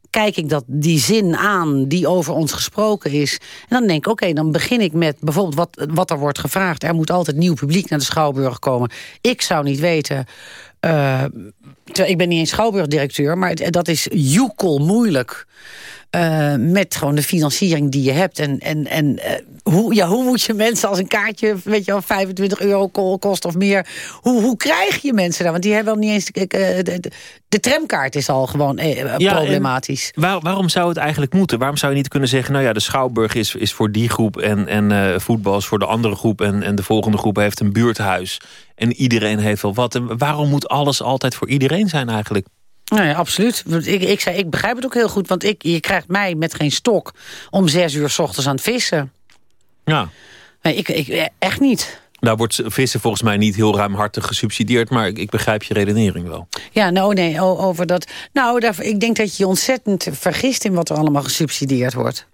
kijk ik dat, die zin aan die over ons gesproken is. En dan denk ik, oké, dan begin ik met bijvoorbeeld wat, wat er wordt gevraagd. Er moet altijd nieuw publiek naar de Schouwburg komen. Ik zou niet weten ik ben niet eens schouwburgdirecteur, maar dat is joekel moeilijk. Uh, met gewoon de financiering die je hebt. En, en, en uh, hoe, ja, hoe moet je mensen als een kaartje, weet je wel, 25 euro kost of meer. Hoe, hoe krijg je mensen daar? Want die hebben wel niet eens. Uh, de, de, tramkaart is al gewoon ja, problematisch. Waar, waarom zou het eigenlijk moeten? Waarom zou je niet kunnen zeggen, nou ja, de Schouwburg is, is voor die groep en, en voetbal is voor de andere groep en, en de volgende groep heeft een buurthuis. En iedereen heeft wel wat. En waarom moet alles altijd voor iedereen zijn eigenlijk? Nou ja, absoluut. Ik, ik, zei, ik begrijp het ook heel goed. Want ik, je krijgt mij met geen stok om zes uur s ochtends aan het vissen. Ja. Nee, ik, ik, echt niet. Daar wordt vissen volgens mij niet heel ruimhartig gesubsidieerd... maar ik, ik begrijp je redenering wel. Ja, nou nee, over dat. Nou, daar, ik denk dat je je ontzettend vergist in wat er allemaal gesubsidieerd wordt.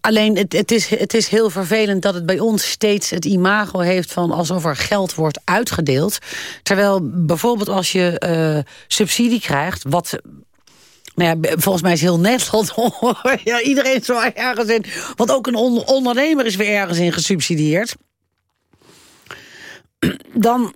Alleen, het, het, is, het is heel vervelend dat het bij ons steeds het imago heeft van alsof er geld wordt uitgedeeld. Terwijl bijvoorbeeld als je eh, subsidie krijgt, wat. Nou ja, volgens mij is heel Nederland. ja, iedereen is wel ergens in. Want ook een on- ondernemer is weer ergens in gesubsidieerd. Dan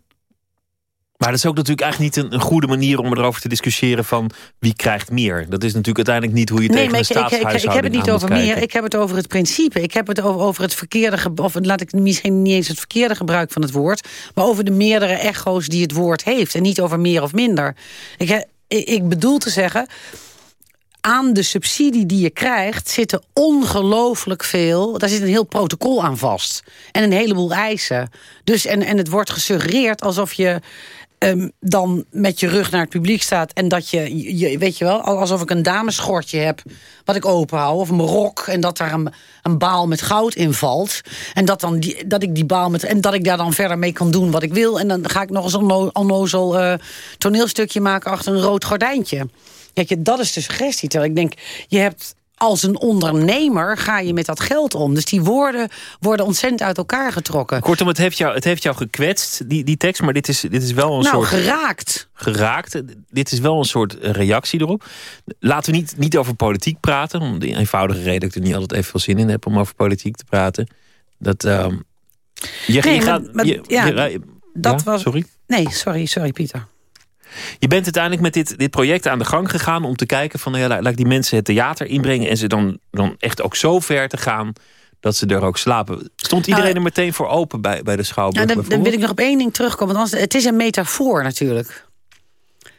Maar dat is ook natuurlijk eigenlijk niet een, een goede manier om erover te discussiëren van wie krijgt meer. Dat is natuurlijk uiteindelijk niet hoe je tegen maar een ik, ik, ik, ik heb het niet over meer. Ik heb het over het principe. Ik heb het over, over het verkeerde, of laat ik misschien niet eens het verkeerde gebruik van het woord, maar over de meerdere echo's die het woord heeft en niet over meer of minder. Ik, ik bedoel te zeggen, aan de subsidie die je krijgt zitten ongelooflijk veel. Daar zit een heel protocol aan vast. En een heleboel eisen. Dus, en, en het wordt gesuggereerd alsof je ehm, dan met je rug naar het publiek staat. En dat je, je, weet je wel, alsof ik een dameschortje heb wat ik open hou. Of mijn rok. En dat daar een, een baal met goud in valt. En dat, dan die, dat ik die baal met. En dat ik daar dan verder mee kan doen wat ik wil. En dan ga ik nog eens een onno- onnozel eh, toneelstukje maken achter een rood gordijntje. Kijk, dat is de suggestie. Terwijl ik denk, je hebt als een ondernemer ga je met dat geld om. Dus die woorden worden ontzettend uit elkaar getrokken. Kortom, het heeft jou, het heeft jou gekwetst, die, die tekst, maar dit is, dit is wel een nou, soort geraakt. geraakt. Dit is wel een soort reactie erop. Laten we niet, niet over politiek praten, om de eenvoudige reden dat ik er niet altijd even veel zin in heb om over politiek te praten. Dat, ehm, je, Nee, je maar- gaat, maar- je- ja, je- dat ja, was- Sorry. Nee, sorry, sorry Pieter. Je bent uiteindelijk met dit, dit project aan de gang gegaan om te kijken van, nou ja, laat laat ik die mensen het theater inbrengen en ze dan, dan echt ook zo ver te gaan dat ze er ook slapen. Stond iedereen Nou, er meteen voor open bij, bij de Schouwburg? Nou, dan, dan wil ik nog op één ding terugkomen. Want anders, het is een metafoor natuurlijk.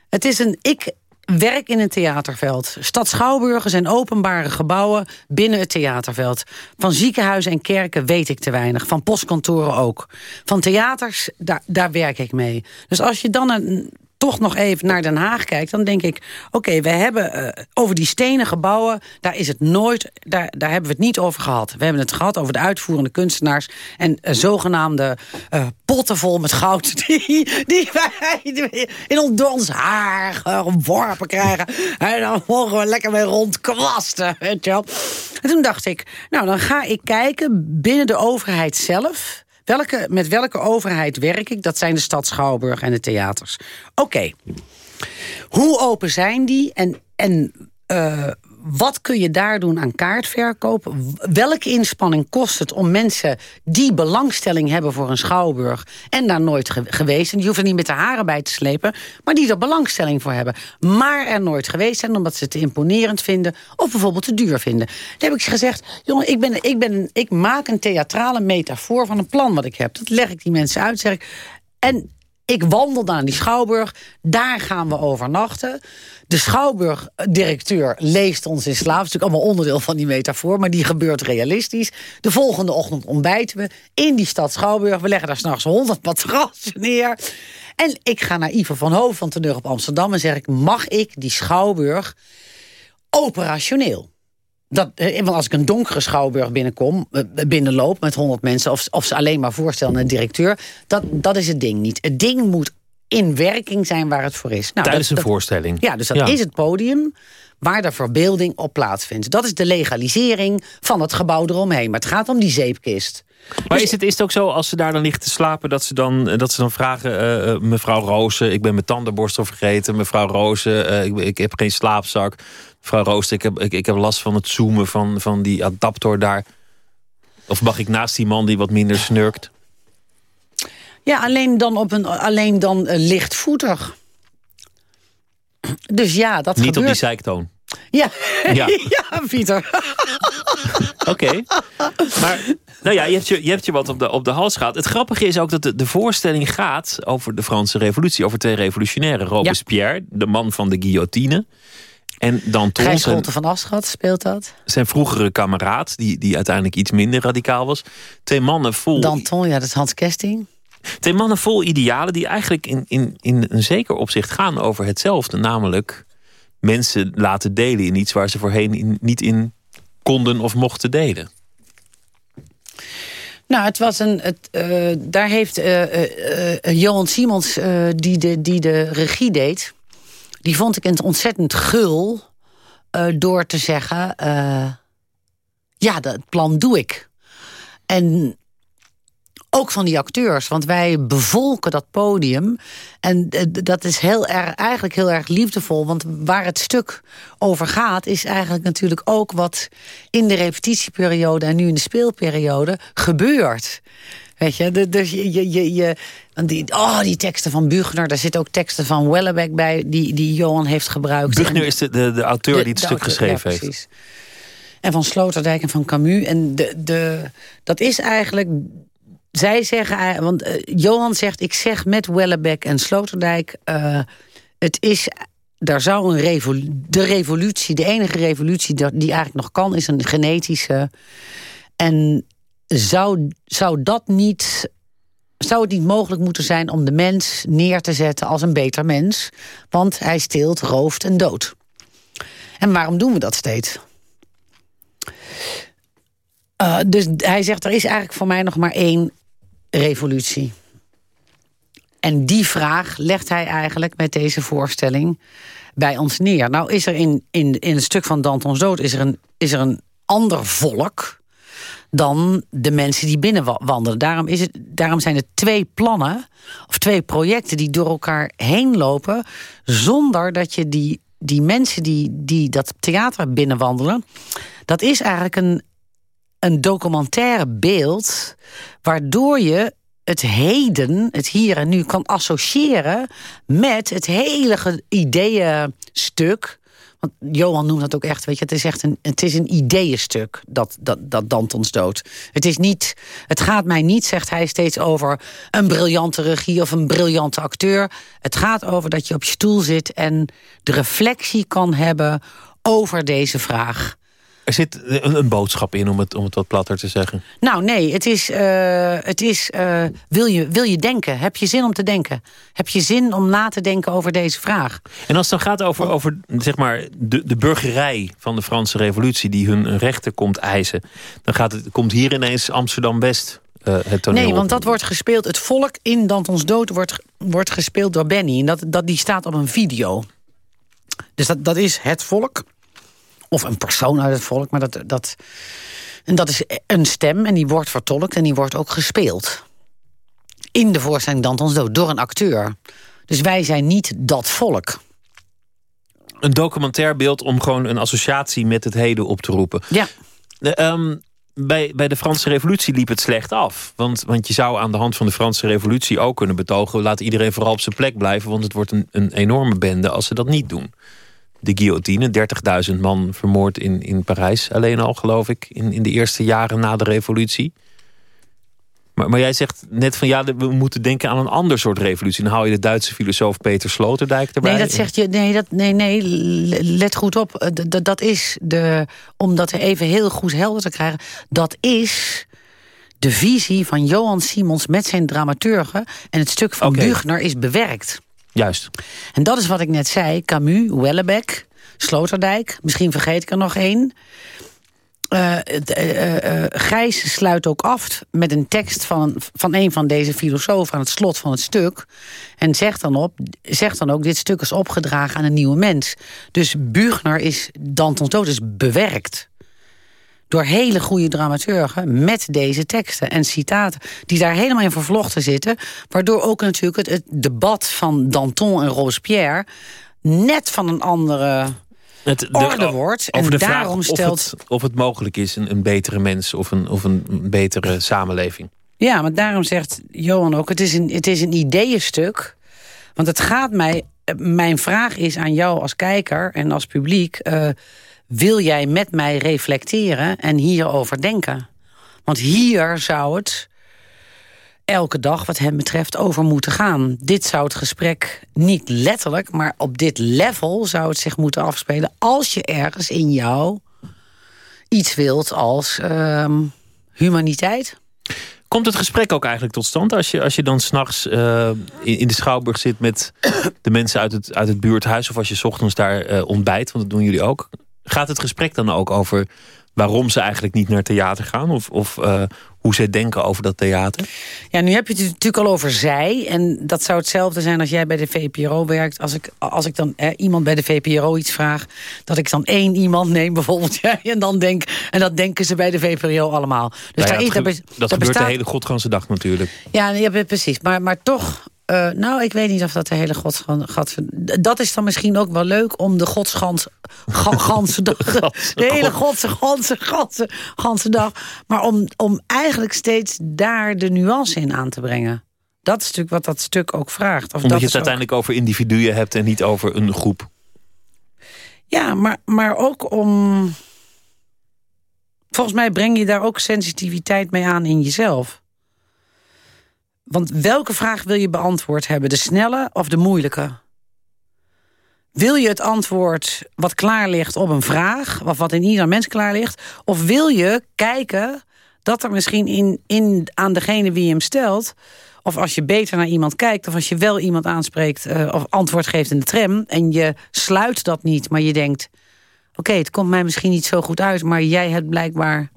Het is een... Ik werk in een theaterveld. Stad Schouwburgen zijn openbare gebouwen binnen het theaterveld. Van ziekenhuizen en kerken weet ik te weinig. Van postkantoren ook. Van theaters, daar, daar werk ik mee. Dus als je dan een, toch nog even naar Den Haag kijkt... dan denk ik, oké, we hebben eh, over die stenen gebouwen... daar is het nooit, daar, daar hebben we het niet over gehad. We hebben het gehad over de uitvoerende kunstenaars... en eh, zogenaamde eh, potten vol met goud... die, die wij in ons haar geworpen krijgen. En dan mogen we lekker mee rondkwasten, weet je wel. En toen dacht ik, nou, dan ga ik kijken binnen de overheid zelf... Met welke overheid werk ik? Dat zijn de stad Schouwburg en de theaters. Oké, hoe open zijn die? En, en eh, wat kun je daar doen aan kaartverkoop? Welke inspanning kost het om mensen die belangstelling hebben voor een schouwburg... en daar nooit ge- geweest, en die hoeven niet met de haren bij te slepen... maar die er belangstelling voor hebben, maar er nooit geweest zijn... omdat ze het te imponerend vinden of bijvoorbeeld te duur vinden. Toen heb ik gezegd, jongen, ik, ben, ik, ben, ik maak een theatrale metafoor van een plan wat ik heb. Dat leg ik die mensen uit, zeg ik... En ik wandel naar die Schouwburg. Daar gaan we overnachten. De Schouwburg-directeur leest ons in slaap. Dat is natuurlijk allemaal onderdeel van die metafoor. Maar die gebeurt realistisch. De volgende ochtend ontbijten we in die stad Schouwburg. We leggen daar s'nachts 100 matrassen neer. En ik ga naar Ivo van Hoofd van Teneur op Amsterdam. En zeg ik, mag ik die Schouwburg operationeel? Dat, eh, want als ik een donkere schouwburg binnenkom, eh, binnenloop met 100 mensen, of, of ze alleen maar voorstellen aan de directeur, dat, dat is het ding niet. Het ding moet in werking zijn waar het voor is. Nou, Tijdens dat- een dat- voorstelling. Ja, dus dat Ja. is het podium waar de verbeelding op plaatsvindt. Dat is de legalisering van het gebouw eromheen. Maar het gaat om die zeepkist. Maar is het, is het ook zo, als ze daar dan liggen te slapen... dat ze dan, dat ze dan vragen, eh, eh, mevrouw Rozen... ik ben mijn tandenborstel vergeten. Mevrouw Rozen, eh, ik, ik heb geen slaapzak. Mevrouw Rozen, ik heb, ik, ik heb last van het zoomen van, van die adapter daar. Of mag ik naast die man die wat minder snurkt? Ja, alleen dan, op een, alleen dan eh, lichtvoetig. Dus ja, dat Niet op die zeiktoon. Ja, Ja. ja. Pieter. Oké. Maar nou ja, je hebt je, je, hebt je wat op de, op de hals gehad. Het grappige is ook dat de, de voorstelling gaat over de Franse revolutie. Over twee revolutionairen. Robespierre, de man van de guillotine. En Danton, Gijs Scholte van Aschat speelt dat. zijn vroegere kameraad. Die, die uiteindelijk iets minder radicaal was. Twee mannen vol... Danton, ja, dat is Hans Kesting. Twee mannen vol idealen die eigenlijk in, in, in een zeker opzicht gaan over hetzelfde. Namelijk mensen laten delen in iets waar ze voorheen niet in konden of mochten delen. Nou, het was een. Het, eh, daar heeft eh, eh, Johan Simons, die, de, die de regie deed, die vond ik het ontzettend gul door te zeggen: ja, dat plan doe ik. En ook van die acteurs, want wij bevolken dat podium. En eh, dat is heel erg, eigenlijk heel erg liefdevol. Want waar het stuk over gaat, is eigenlijk natuurlijk ook wat in de repetitieperiode en nu in de speelperiode gebeurt. Weet je, de- dus je, je, je, je die, oh, die teksten van Buchner, daar zitten ook teksten van Wellebeck bij, die, die Johan heeft gebruikt. Buchner En- is de, de, de auteur die het stuk auteur, geschreven ja, heeft. En van Sloterdijk en van Camus. En de, de, dat is eigenlijk... Zij zeggen... eh, Want eh, Johan zegt, ik zeg met Wellebeck en Sloterdijk... eh, het is... Daar zou een de revolutie, de enige revolutie die eigenlijk nog kan, is een genetische. En zou, zou dat niet zou het niet mogelijk moeten zijn om de mens neer te zetten als een beter mens? Want hij steelt, rooft en doodt. En waarom doen we dat steeds? Dus hij zegt, er is eigenlijk voor mij nog maar één revolutie. En die vraag legt hij eigenlijk met deze voorstelling bij ons neer. Nou is er in, in, in het stuk van Dantons Dood is er, een, is er een ander volk dan de mensen die binnenwandelen. Daarom, is het, daarom zijn er twee plannen, of twee projecten... die door elkaar heen lopen... zonder dat je die, die mensen die, die dat theater binnenwandelen... dat is eigenlijk een, een documentaire beeld... waardoor je het heden, het hier en nu, kan associëren... met het hele ideeënstuk... Want Johan noemt dat ook echt, weet je, het is echt een, het is een ideeënstuk, dat, dat, dat Dantons dood. Het is niet, het gaat mij niet, zegt hij steeds, over een briljante regie of een briljante acteur. Het gaat over dat je op je stoel zit en de reflectie kan hebben over deze vraag. Er zit een, een, boodschap in, om het, om het wat platter te zeggen. Nou, nee, het is... Uh, het is uh, wil, je, wil je denken? Heb je zin om te denken? Heb je zin om na te denken over deze vraag? En als het dan gaat over, over zeg maar, de, de burgerij van de Franse revolutie... die hun rechten komt eisen... dan gaat het, komt hier ineens Amsterdam-West uh, het toneel Nee, want dat wordt gespeeld... Het volk in Dantons Dood wordt, wordt gespeeld door Benny. En dat, dat, die staat op een video. Dus dat, dat is het volk... Of een persoon uit het volk, maar dat, dat, en dat is een stem en die wordt vertolkt en die wordt ook gespeeld. In de voorstelling Dantons Dood, door een acteur. Dus wij zijn niet dat volk. Een documentair beeld om gewoon een associatie met het heden op te roepen. Ja. De, um, bij, bij de Franse revolutie liep het slecht af. Want, want je zou aan de hand van de Franse revolutie ook kunnen betogen... laat iedereen vooral op zijn plek blijven... want het wordt een, een enorme bende als ze dat niet doen de guillotine. 30.000 man vermoord in, in Parijs alleen al, geloof ik. In, in de eerste jaren na de revolutie. Maar, maar jij zegt net van ja, we moeten denken aan een ander soort revolutie. Dan haal je de Duitse filosoof Peter Sloterdijk erbij. Nee, dat zegt je. Nee, dat, nee, nee, let goed op. Dat, dat is de. Om dat even heel goed helder te krijgen. Dat is de visie van Johan Simons met zijn dramaturgen. En het stuk van okay. Buchner is bewerkt. Juist. En dat is wat ik net zei. Camus, Wellebeck, Sloterdijk. Misschien vergeet ik er nog één. Uh, Gijs sluit ook af met een tekst van, van een van deze filosofen... aan het slot van het stuk. En zegt dan, op, zegt dan ook, dit stuk is opgedragen aan een nieuwe mens. Dus Buchner is Dantons dood is bewerkt door hele goede dramaturgen met deze teksten en citaten... die daar helemaal in vervlochten zitten. Waardoor ook natuurlijk het, het debat van Danton en Robespierre... net van een andere het, de, orde wordt. En daarom stelt... of, het, of het mogelijk is, een, een betere mens of een, of een betere samenleving. Ja, maar daarom zegt Johan ook, het is een, het is een ideeënstuk. Want het gaat mij... Mijn vraag is aan jou als kijker en als publiek... Uh, wil jij met mij reflecteren en hierover denken? Want hier zou het elke dag wat hem betreft over moeten gaan. Dit zou het gesprek niet letterlijk, maar op dit level zou het zich moeten afspelen... als je ergens in jou iets wilt als uh, humaniteit. Komt het gesprek ook eigenlijk tot stand als je, als je dan s'nachts uh, in, in de Schouwburg zit met de mensen uit het, uit het buurthuis of als je 's ochtends daar uh, ontbijt, want dat doen jullie ook. Gaat het gesprek dan ook over waarom ze eigenlijk niet naar theater gaan? Of, of uh, hoe zij denken over dat theater? Ja, nu heb je het natuurlijk al over zij. En dat zou hetzelfde zijn als jij bij de VPRO werkt. Als ik, als ik dan eh, iemand bij de VPRO iets vraag... dat ik dan één iemand neem, bijvoorbeeld jij... en dan denk, en dat denken ze bij de VPRO allemaal. Dus nou ja, daar, dat, ge dat, gebeurt bestaat... de hele godganse dag natuurlijk. Ja, ja precies. Maar, maar toch uh, nou, ik weet niet of dat de hele godsgans... Dat is dan misschien ook wel leuk om de godsgans... Ga, ganse dag, de hele godse, ganse, ganse, ganse dag. Maar om, om eigenlijk steeds daar de nuance in aan te brengen. Dat is natuurlijk wat dat stuk ook vraagt. Of Omdat dat je het uiteindelijk over individuen hebt en niet over een groep. Ja, maar, maar ook om... Volgens mij breng je daar ook sensitiviteit mee aan in jezelf. Want welke vraag wil je beantwoord hebben? De snelle of de moeilijke? Wil je het antwoord wat klaar ligt op een vraag... of wat in ieder mens klaar ligt? Of wil je kijken dat er misschien in, in, aan degene wie hem stelt... of als je beter naar iemand kijkt... of als je wel iemand aanspreekt uh, of antwoord geeft in de tram... en je sluit dat niet, maar je denkt... oké, het komt mij misschien niet zo goed uit... maar jij hebt blijkbaar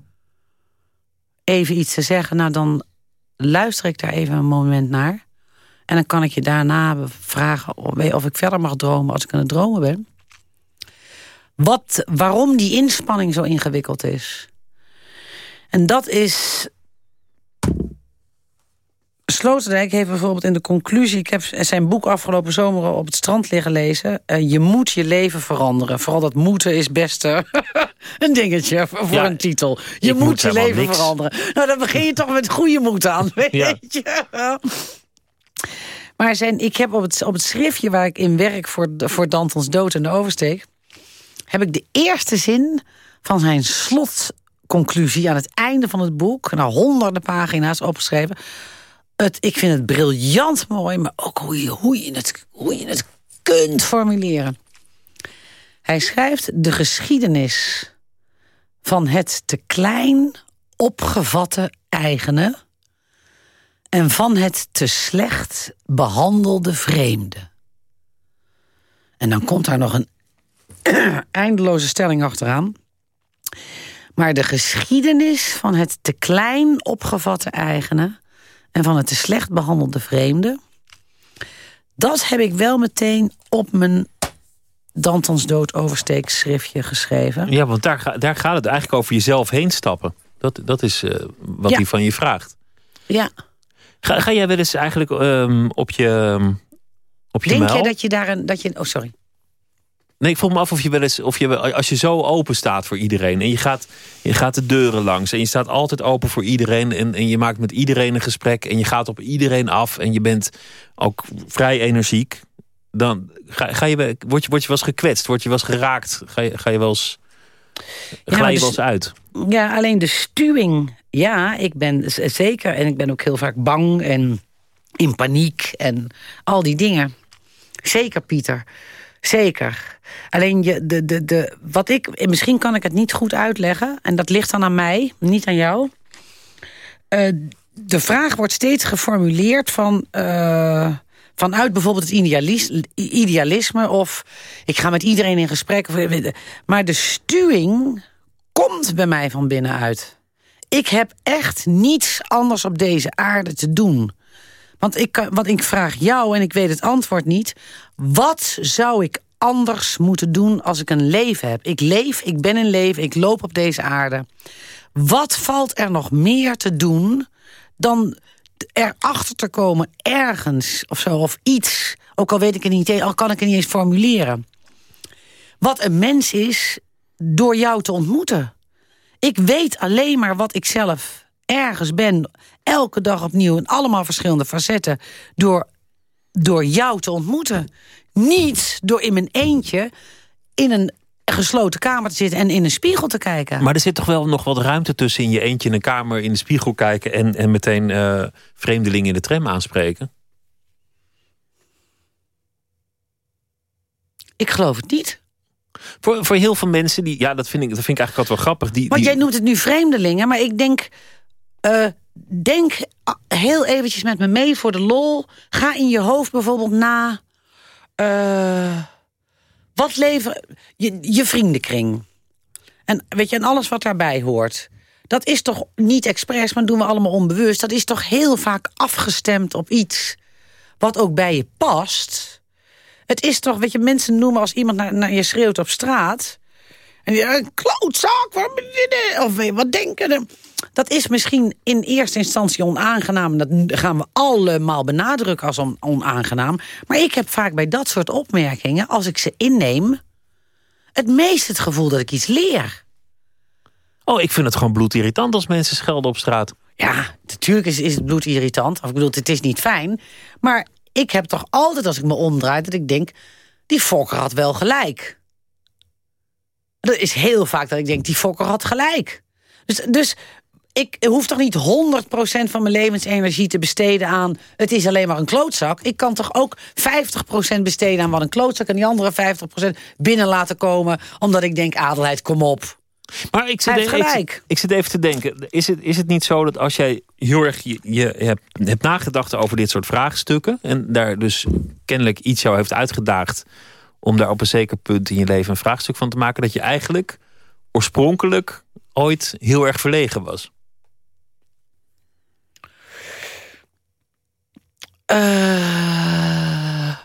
even iets te zeggen... nou dan luister ik daar even een moment naar. En dan kan ik je daarna vragen of ik verder mag dromen als ik aan het dromen ben. Wat, waarom die inspanning zo ingewikkeld is. En dat is Sloterdijk heeft bijvoorbeeld in de conclusie... ik heb zijn boek afgelopen zomer op het strand liggen lezen... Uh, je moet je leven veranderen. Vooral dat moeten is best uh, een dingetje voor een titel. Je moet, je leven veranderen. Nou, dan begin je toch met goede moed aan, weet ja. je Maar zijn, ik heb op het, op het schriftje waar ik in werk... voor, voor Dantons dood en de oversteek... heb ik de eerste zin van zijn slotconclusie... aan het einde van het boek, na honderden pagina's opgeschreven het, ik vind het briljant mooi, maar ook hoe je, hoe, je het, hoe je het kunt formuleren. Hij schrijft de geschiedenis van het te klein opgevatte eigene... en van het te slecht behandelde vreemde. En dan komt daar nog een eindeloze stelling achteraan. Maar de geschiedenis van het te klein opgevatte eigene en van het te slecht behandelde vreemde. Dat heb ik wel meteen op mijn Dantons dood oversteek schriftje geschreven. Ja, want daar, daar gaat het eigenlijk over jezelf heen stappen. Dat, dat is uh, wat hij van je vraagt. Ja. Ga, ga jij wel eens eigenlijk um, op je, op je Denk mail? je dat je daar een... Dat je, oh, sorry. Nee, ik vroeg me af of je wel eens, of je, als je zo open staat voor iedereen en je gaat, je gaat de deuren langs en je staat altijd open voor iedereen en, en je maakt met iedereen een gesprek en je gaat op iedereen af en je bent ook vrij energiek, dan ga, ga je, word, je, word je wel eens gekwetst, word je wel eens geraakt, ga je, ga je wel eens, ja, je wel eens uit? Ja, alleen de stuwing, ja, ik ben zeker en ik ben ook heel vaak bang en in paniek en al die dingen. Zeker, Pieter. Zeker. Alleen je, de, de, de, wat ik, misschien kan ik het niet goed uitleggen. En dat ligt dan aan mij, niet aan jou. Uh, de vraag wordt steeds geformuleerd van, uh, vanuit bijvoorbeeld het idealisme. Of ik ga met iedereen in gesprek. Maar de stuwing komt bij mij van binnenuit. Ik heb echt niets anders op deze aarde te doen. Want ik, want ik vraag jou en ik weet het antwoord niet. Wat zou ik anders moeten doen als ik een leven heb? Ik leef, ik ben in leven, ik loop op deze aarde. Wat valt er nog meer te doen dan erachter te komen ergens of zo, of iets. Ook al weet ik het niet, al kan ik het niet eens formuleren. Wat een mens is door jou te ontmoeten. Ik weet alleen maar wat ik zelf ergens ben, elke dag opnieuw... in allemaal verschillende facetten, door, door jou te ontmoeten. Niet door in mijn eentje in een gesloten kamer te zitten en in een spiegel te kijken. Maar er zit toch wel nog wat ruimte tussen in je eentje in een kamer... in de spiegel kijken en, en meteen uh, vreemdelingen in de tram aanspreken? Ik geloof het niet. Voor, voor heel veel mensen, die, ja, dat vind, ik, dat vind ik eigenlijk altijd wel grappig. Die, Want die... jij noemt het nu vreemdelingen, maar ik denk... Uh, denk heel eventjes met me mee voor de lol. Ga in je hoofd bijvoorbeeld na... Uh, wat leven... Je, je vriendenkring. En weet je, en alles wat daarbij hoort. Dat is toch niet expres, maar doen we allemaal onbewust. Dat is toch heel vaak afgestemd op iets wat ook bij je past. Het is toch, weet je, mensen noemen als iemand naar, je schreeuwt op straat... En die, een klootzak, of wat denken Dat is misschien in eerste instantie onaangenaam. Dat gaan we allemaal benadrukken als onaangenaam. Maar ik heb vaak bij dat soort opmerkingen, als ik ze inneem... het meest het gevoel dat ik iets leer. Oh, ik vind het gewoon bloedirritant als mensen schelden op straat. Ja, natuurlijk is, is het bloedirritant. Of ik bedoel, het is niet fijn. Maar ik heb toch altijd, als ik me omdraai, dat ik denk... die Fokker had wel gelijk. Dat is heel vaak dat ik denk, die Fokker had gelijk. Dus, dus ik hoef toch niet 100% van mijn levensenergie te besteden aan... het is alleen maar een klootzak. Ik kan toch ook 50% besteden aan wat een klootzak... en die andere 50% binnen laten komen... omdat ik denk, adelheid, kom op. Maar ik zit, even, ik, ik, zit even te denken. Is het, is het niet zo dat als jij heel erg je, je hebt, hebt nagedacht over dit soort vraagstukken... en daar dus kennelijk iets jou heeft uitgedaagd... om daar op een zeker punt in je leven een vraagstuk van te maken... dat je eigenlijk oorspronkelijk ooit heel erg verlegen was? Uh,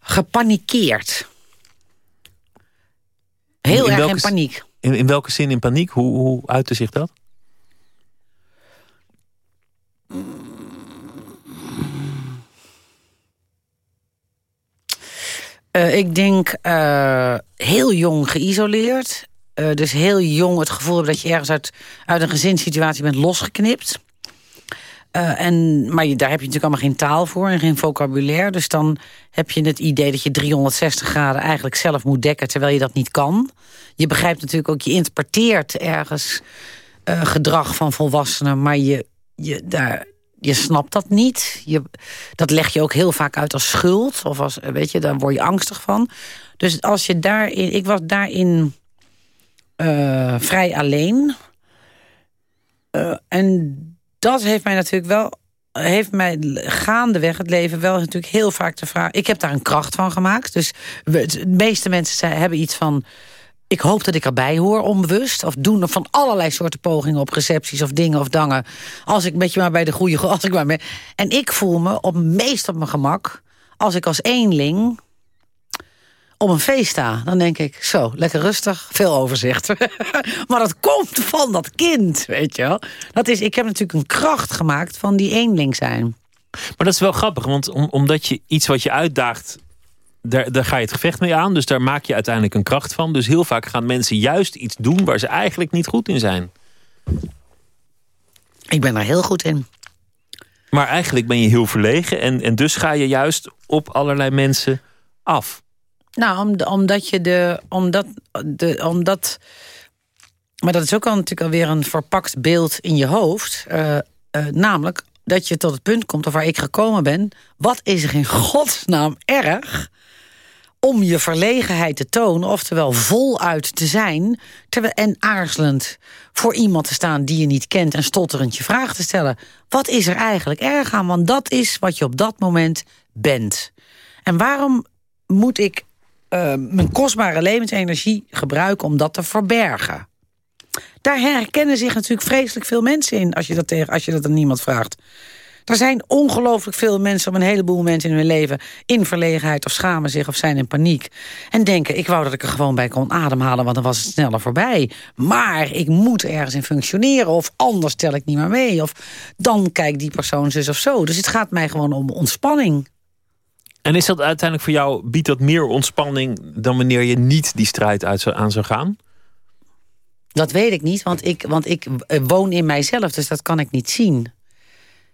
gepanikeerd. Heel in erg in paniek. In, in welke zin in paniek? Hoe, hoe uitte zich dat? Uh, ik denk uh, heel jong geïsoleerd. Uh, dus heel jong het gevoel dat je ergens uit, uit een gezinssituatie bent losgeknipt. En, maar daar heb je natuurlijk allemaal geen taal voor en geen vocabulaire. Dus dan heb je het idee dat je 360 graden eigenlijk zelf moet dekken... terwijl je dat niet kan. Je begrijpt natuurlijk ook, je interpreteert ergens uh, gedrag van volwassenen... maar je, je, daar, je snapt dat niet. Je, dat leg je ook heel vaak uit als schuld. Of als, weet je, daar word je angstig van. Dus als je daarin... Ik was daarin vrij alleen. En dat heeft mij natuurlijk wel heeft mij gaandeweg het leven wel natuurlijk heel vaak te vragen. Ik heb daar een kracht van gemaakt. Dus de meeste mensen hebben iets van... Ik hoop dat ik erbij hoor, onbewust. Of doen van allerlei soorten pogingen op recepties of dingen of dangen. Als ik met je maar bij de goede... Als ik maar. En ik voel me op meest op mijn gemak... als ik als eenling op een feest sta. Dan denk ik, zo, lekker rustig, veel overzicht. maar dat komt van dat kind, weet je wel. Dat is, ik heb natuurlijk een kracht gemaakt van die eenling zijn. Maar dat is wel grappig, want omdat je iets wat je uitdaagt... Daar, daar ga je het gevecht mee aan, dus daar maak je uiteindelijk een kracht van. Dus heel vaak gaan mensen juist iets doen waar ze eigenlijk niet goed in zijn. Ik ben daar heel goed in. Maar eigenlijk ben je heel verlegen en, en dus ga je juist op allerlei mensen af. Nou, omdat je de. Omdat, de omdat, maar dat is ook al natuurlijk alweer een verpakt beeld in je hoofd. Uh, uh, namelijk dat je tot het punt komt of waar ik gekomen ben. Wat is er in godsnaam erg om je verlegenheid te tonen, oftewel voluit te zijn... Terwijl, en aarzelend voor iemand te staan die je niet kent... en stotterend je vraag te stellen. Wat is er eigenlijk erg aan? Want dat is wat je op dat moment bent. En waarom moet ik uh, mijn kostbare levensenergie gebruiken om dat te verbergen. Daar herkennen zich natuurlijk vreselijk veel mensen in als je dat, tegen, als je dat aan niemand vraagt. Er zijn ongelooflijk veel mensen op een heleboel momenten in hun leven... in verlegenheid of schamen zich of zijn in paniek. En denken, ik wou dat ik er gewoon bij kon ademhalen... want dan was het sneller voorbij. Maar ik moet ergens in functioneren... of anders tel ik niet meer mee. Of dan kijkt die persoon zus of zo. Dus het gaat mij gewoon om ontspanning. En is dat uiteindelijk voor jou, biedt dat meer ontspanning... dan wanneer je niet die strijd uit aan zou gaan? Dat weet ik niet, want ik, want ik eh, woon in mijzelf, dus dat kan ik niet zien.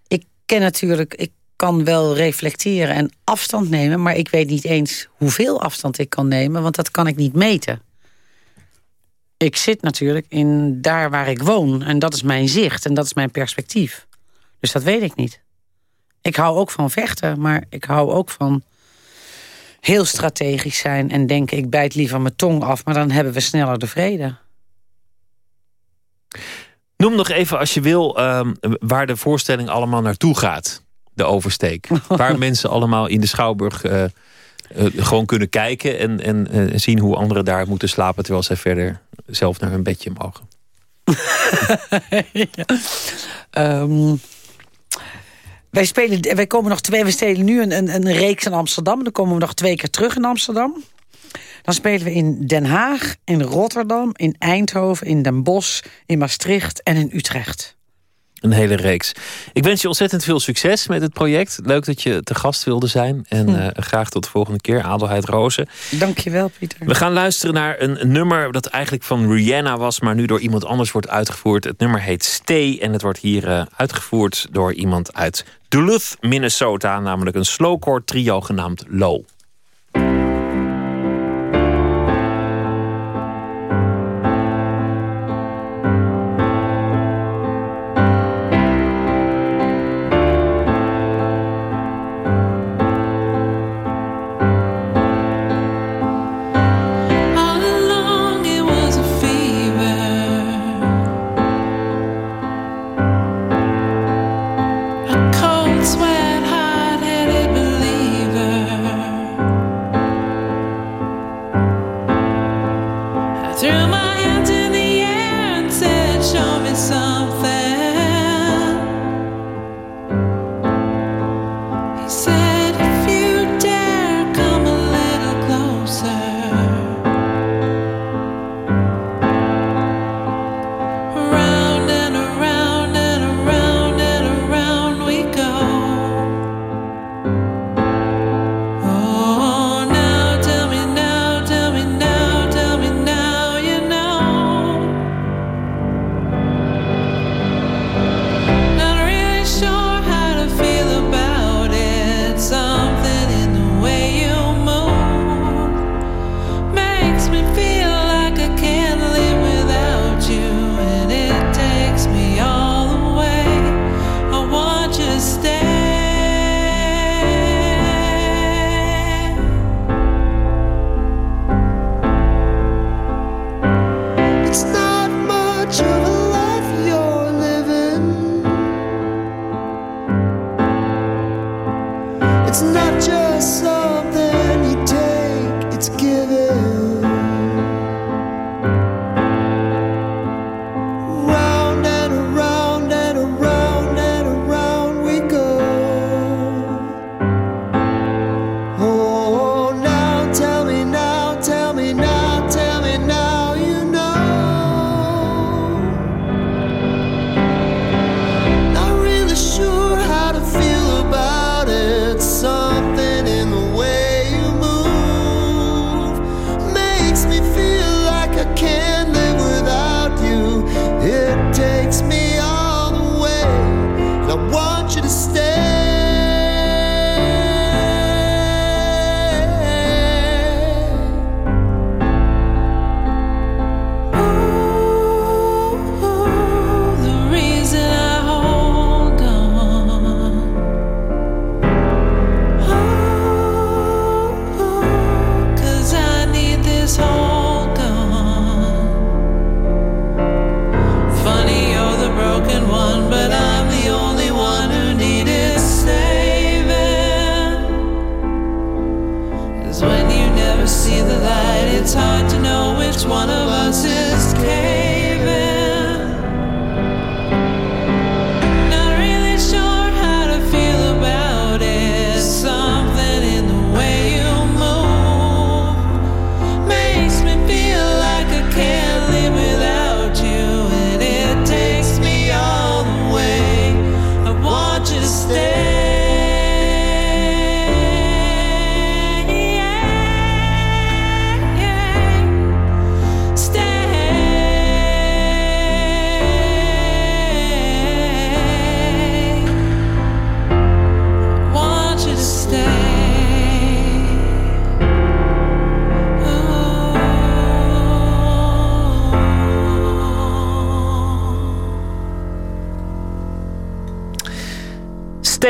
Ik ken natuurlijk, ik kan wel reflecteren en afstand nemen... maar ik weet niet eens hoeveel afstand ik kan nemen... want dat kan ik niet meten. Ik zit natuurlijk in daar waar ik woon en dat is mijn zicht en dat is mijn perspectief. Dus dat weet ik niet. Ik hou ook van vechten, maar ik hou ook van heel strategisch zijn... en denken, ik bijt liever mijn tong af, maar dan hebben we sneller de vrede. Noem nog even als je wil ehm, waar de voorstelling allemaal naartoe gaat. De oversteek. waar mensen allemaal in de Schouwburg uh, gewoon kunnen kijken. En, en uh, zien hoe anderen daar moeten slapen. Terwijl zij verder zelf naar hun bedje mogen. ja. um, wij, spelen, wij komen nog twee. We spelen nu een, een, een reeks in Amsterdam. Dan komen we nog twee keer terug in Amsterdam. Dan spelen we in Den Haag, in Rotterdam, in Eindhoven, in Den Bosch, in Maastricht en in Utrecht. Een hele reeks. Ik wens je ontzettend veel succes met het project. Leuk dat je te gast wilde zijn. En hm. uh, graag tot de volgende keer. Adelheid Rozen. Dankjewel, Pieter. We gaan luisteren naar een nummer dat eigenlijk van Rihanna was... maar nu door iemand anders wordt uitgevoerd. Het nummer heet Stay en het wordt hier uh, uitgevoerd door iemand uit Duluth, Minnesota. Namelijk een slowcore trio genaamd Low.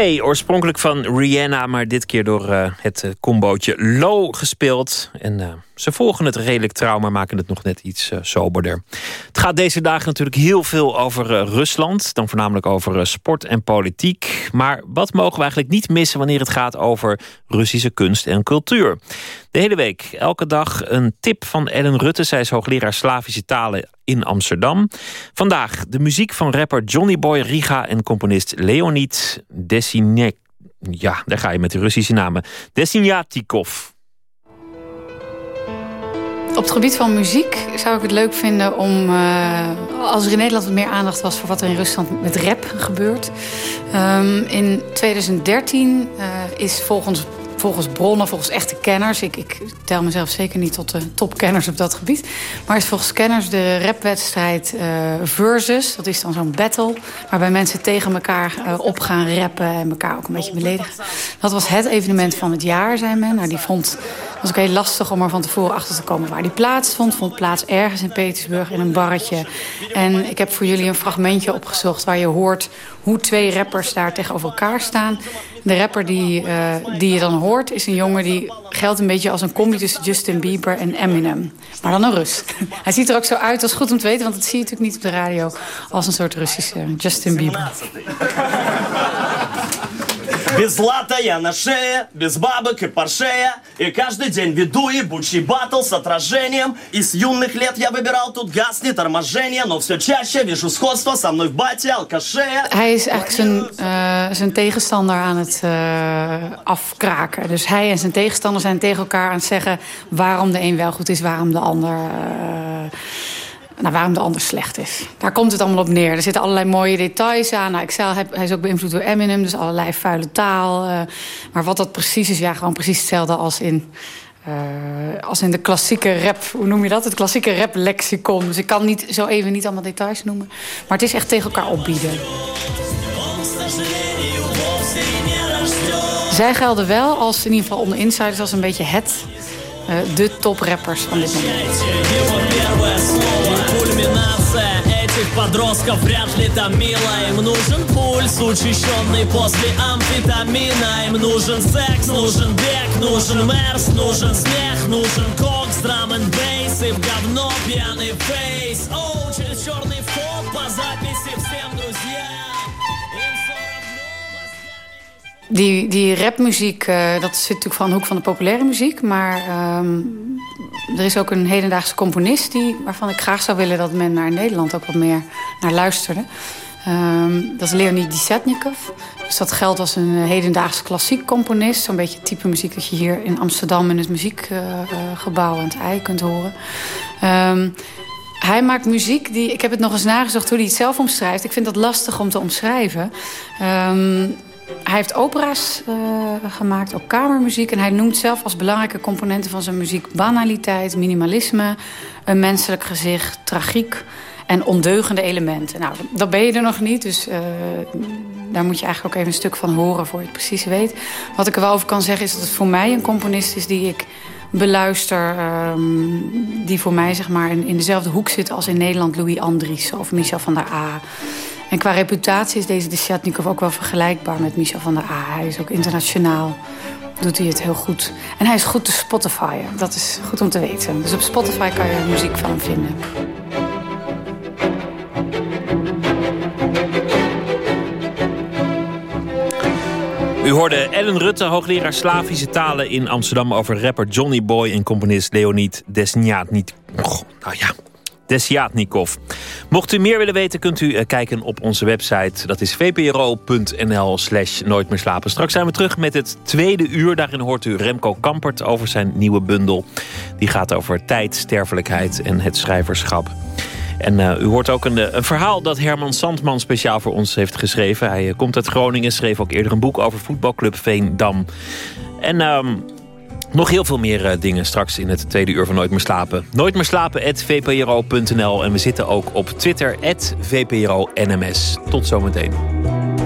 Oorspronkelijk van Rihanna, maar dit keer door uh, het uh, combootje Low gespeeld. En uh, ze volgen het redelijk trouw, maar maken het nog net iets soberder. Het gaat deze dagen natuurlijk heel veel over Rusland, dan voornamelijk over sport en politiek. Maar wat mogen we eigenlijk niet missen wanneer het gaat over Russische kunst en cultuur? De hele week, elke dag een tip van Ellen Rutte. Zij is hoogleraar Slavische talen in Amsterdam. Vandaag de muziek van rapper Johnny Boy Riga en componist Leonid Desinek. Ja, daar ga je met de Russische namen. Desinyatikov. Op het gebied van muziek zou ik het leuk vinden om... Uh, als er in Nederland wat meer aandacht was... voor wat er in Rusland met rap gebeurt. Um, in 2013 uh, is volgens volgens bronnen, volgens echte kenners... Ik, ik tel mezelf zeker niet tot de topkenners op dat gebied... maar is volgens kenners de rapwedstrijd uh, Versus. Dat is dan zo'n battle waarbij mensen tegen elkaar uh, op gaan rappen... en elkaar ook een beetje beledigen. Dat was het evenement van het jaar, zei men. Nou, die vond, was ook heel lastig om er van tevoren achter te komen waar die plaatsvond. Vond plaats ergens in Petersburg in een barretje. En ik heb voor jullie een fragmentje opgezocht waar je hoort... hoe twee rappers daar tegenover elkaar staan... De rapper die, uh, die je dan hoort is een jongen die geldt een beetje als een combi tussen Justin Bieber en Eminem. Maar dan een Rus. Hij ziet er ook zo uit, dat is goed om te weten, want dat zie je natuurlijk niet op de radio, als een soort Russische Justin Bieber. Без злата я на шее, без бабок и паршея И каждый день веду ебучий батл с отражением И с юных лет я выбирал тут газ, не торможение Но все чаще вижу сходство со мной в бате, алкаше Hij is eigenlijk zijn, uh, zijn tegenstander aan het uh, afkraken. Dus hij en zijn tegenstander zijn tegen elkaar aan het zeggen... waarom de een wel goed is, waarom de ander... Uh, nou, waarom de ander slecht is. Daar komt het allemaal op neer. Er zitten allerlei mooie details aan. Nou, zei, hij is ook beïnvloed door Eminem, dus allerlei vuile taal. Uh, maar wat dat precies is, ja, gewoon precies hetzelfde als in... Uh, als in de klassieke rap, hoe noem je dat? Het klassieke rap-lexicon. Dus ik kan niet, zo even niet allemaal details noemen. Maar het is echt tegen elkaar opbieden. Zij gelden wel als, in ieder geval onder insiders, als een beetje het uh, de toprappers van dit moment. Этих подростков вряд ли там мило. Им нужен пульс, учащенный после амфетамина. Им нужен секс, нужен бег, нужен мерс, нужен смех Нужен кокс, драм н бейс. И в говно пьяный фейс. Оу, через черный Die, die rapmuziek, uh, dat zit natuurlijk van de hoek van de populaire muziek. Maar um, er is ook een hedendaagse componist... Die, waarvan ik graag zou willen dat men naar Nederland ook wat meer naar luisterde. Um, dat is Leonid Dissetnikov. Dus dat als een hedendaagse klassiek componist. Zo'n beetje het type muziek dat je hier in Amsterdam... in het muziekgebouw uh, aan het ei kunt horen. Um, hij maakt muziek die... Ik heb het nog eens nagezocht hoe hij het zelf omschrijft. Ik vind dat lastig om te omschrijven. Hij heeft opera's uh, gemaakt, ook kamermuziek. En hij noemt zelf als belangrijke componenten van zijn muziek... banaliteit, minimalisme, een menselijk gezicht, tragiek en ondeugende elementen. Nou, dat ben je er nog niet, dus uh, daar moet je eigenlijk ook even een stuk van horen... voor je het precies weet. Wat ik er wel over kan zeggen is dat het voor mij een componist is... die ik beluister, um, die voor mij zeg maar in, in dezelfde hoek zit... als in Nederland Louis Andries of Michel van der A... En qua reputatie is deze Desjatnikov ook wel vergelijkbaar met Michel van der A. Hij is ook internationaal, doet hij het heel goed. En hij is goed te Spotify. Dat is goed om te weten. Dus op Spotify kan je muziek van hem vinden. U hoorde Ellen Rutte, hoogleraar Slavische talen in Amsterdam... over rapper Johnny Boy en componist Leonid Desniat. Niet, oh, nou ja, Desjatnikov. Mocht u meer willen weten, kunt u eh, kijken op onze website. Dat is vpro.nl slash nooit meer slapen. Straks zijn we terug met het tweede uur. Daarin hoort u Remco Kampert over zijn nieuwe bundel. Die gaat over tijd, sterfelijkheid en het schrijverschap. En uh, u hoort ook een, eh, een, verhaal dat Herman Sandman speciaal voor ons heeft geschreven. Hij komt uit Groningen, schreef ook eerder een boek over voetbalclub Veendam. En... Uh, nog heel veel meer dingen straks in het tweede uur van Nooit meer slapen. Nooit meer slapen. En we zitten ook op Twitter, vpro.nms. Tot zometeen.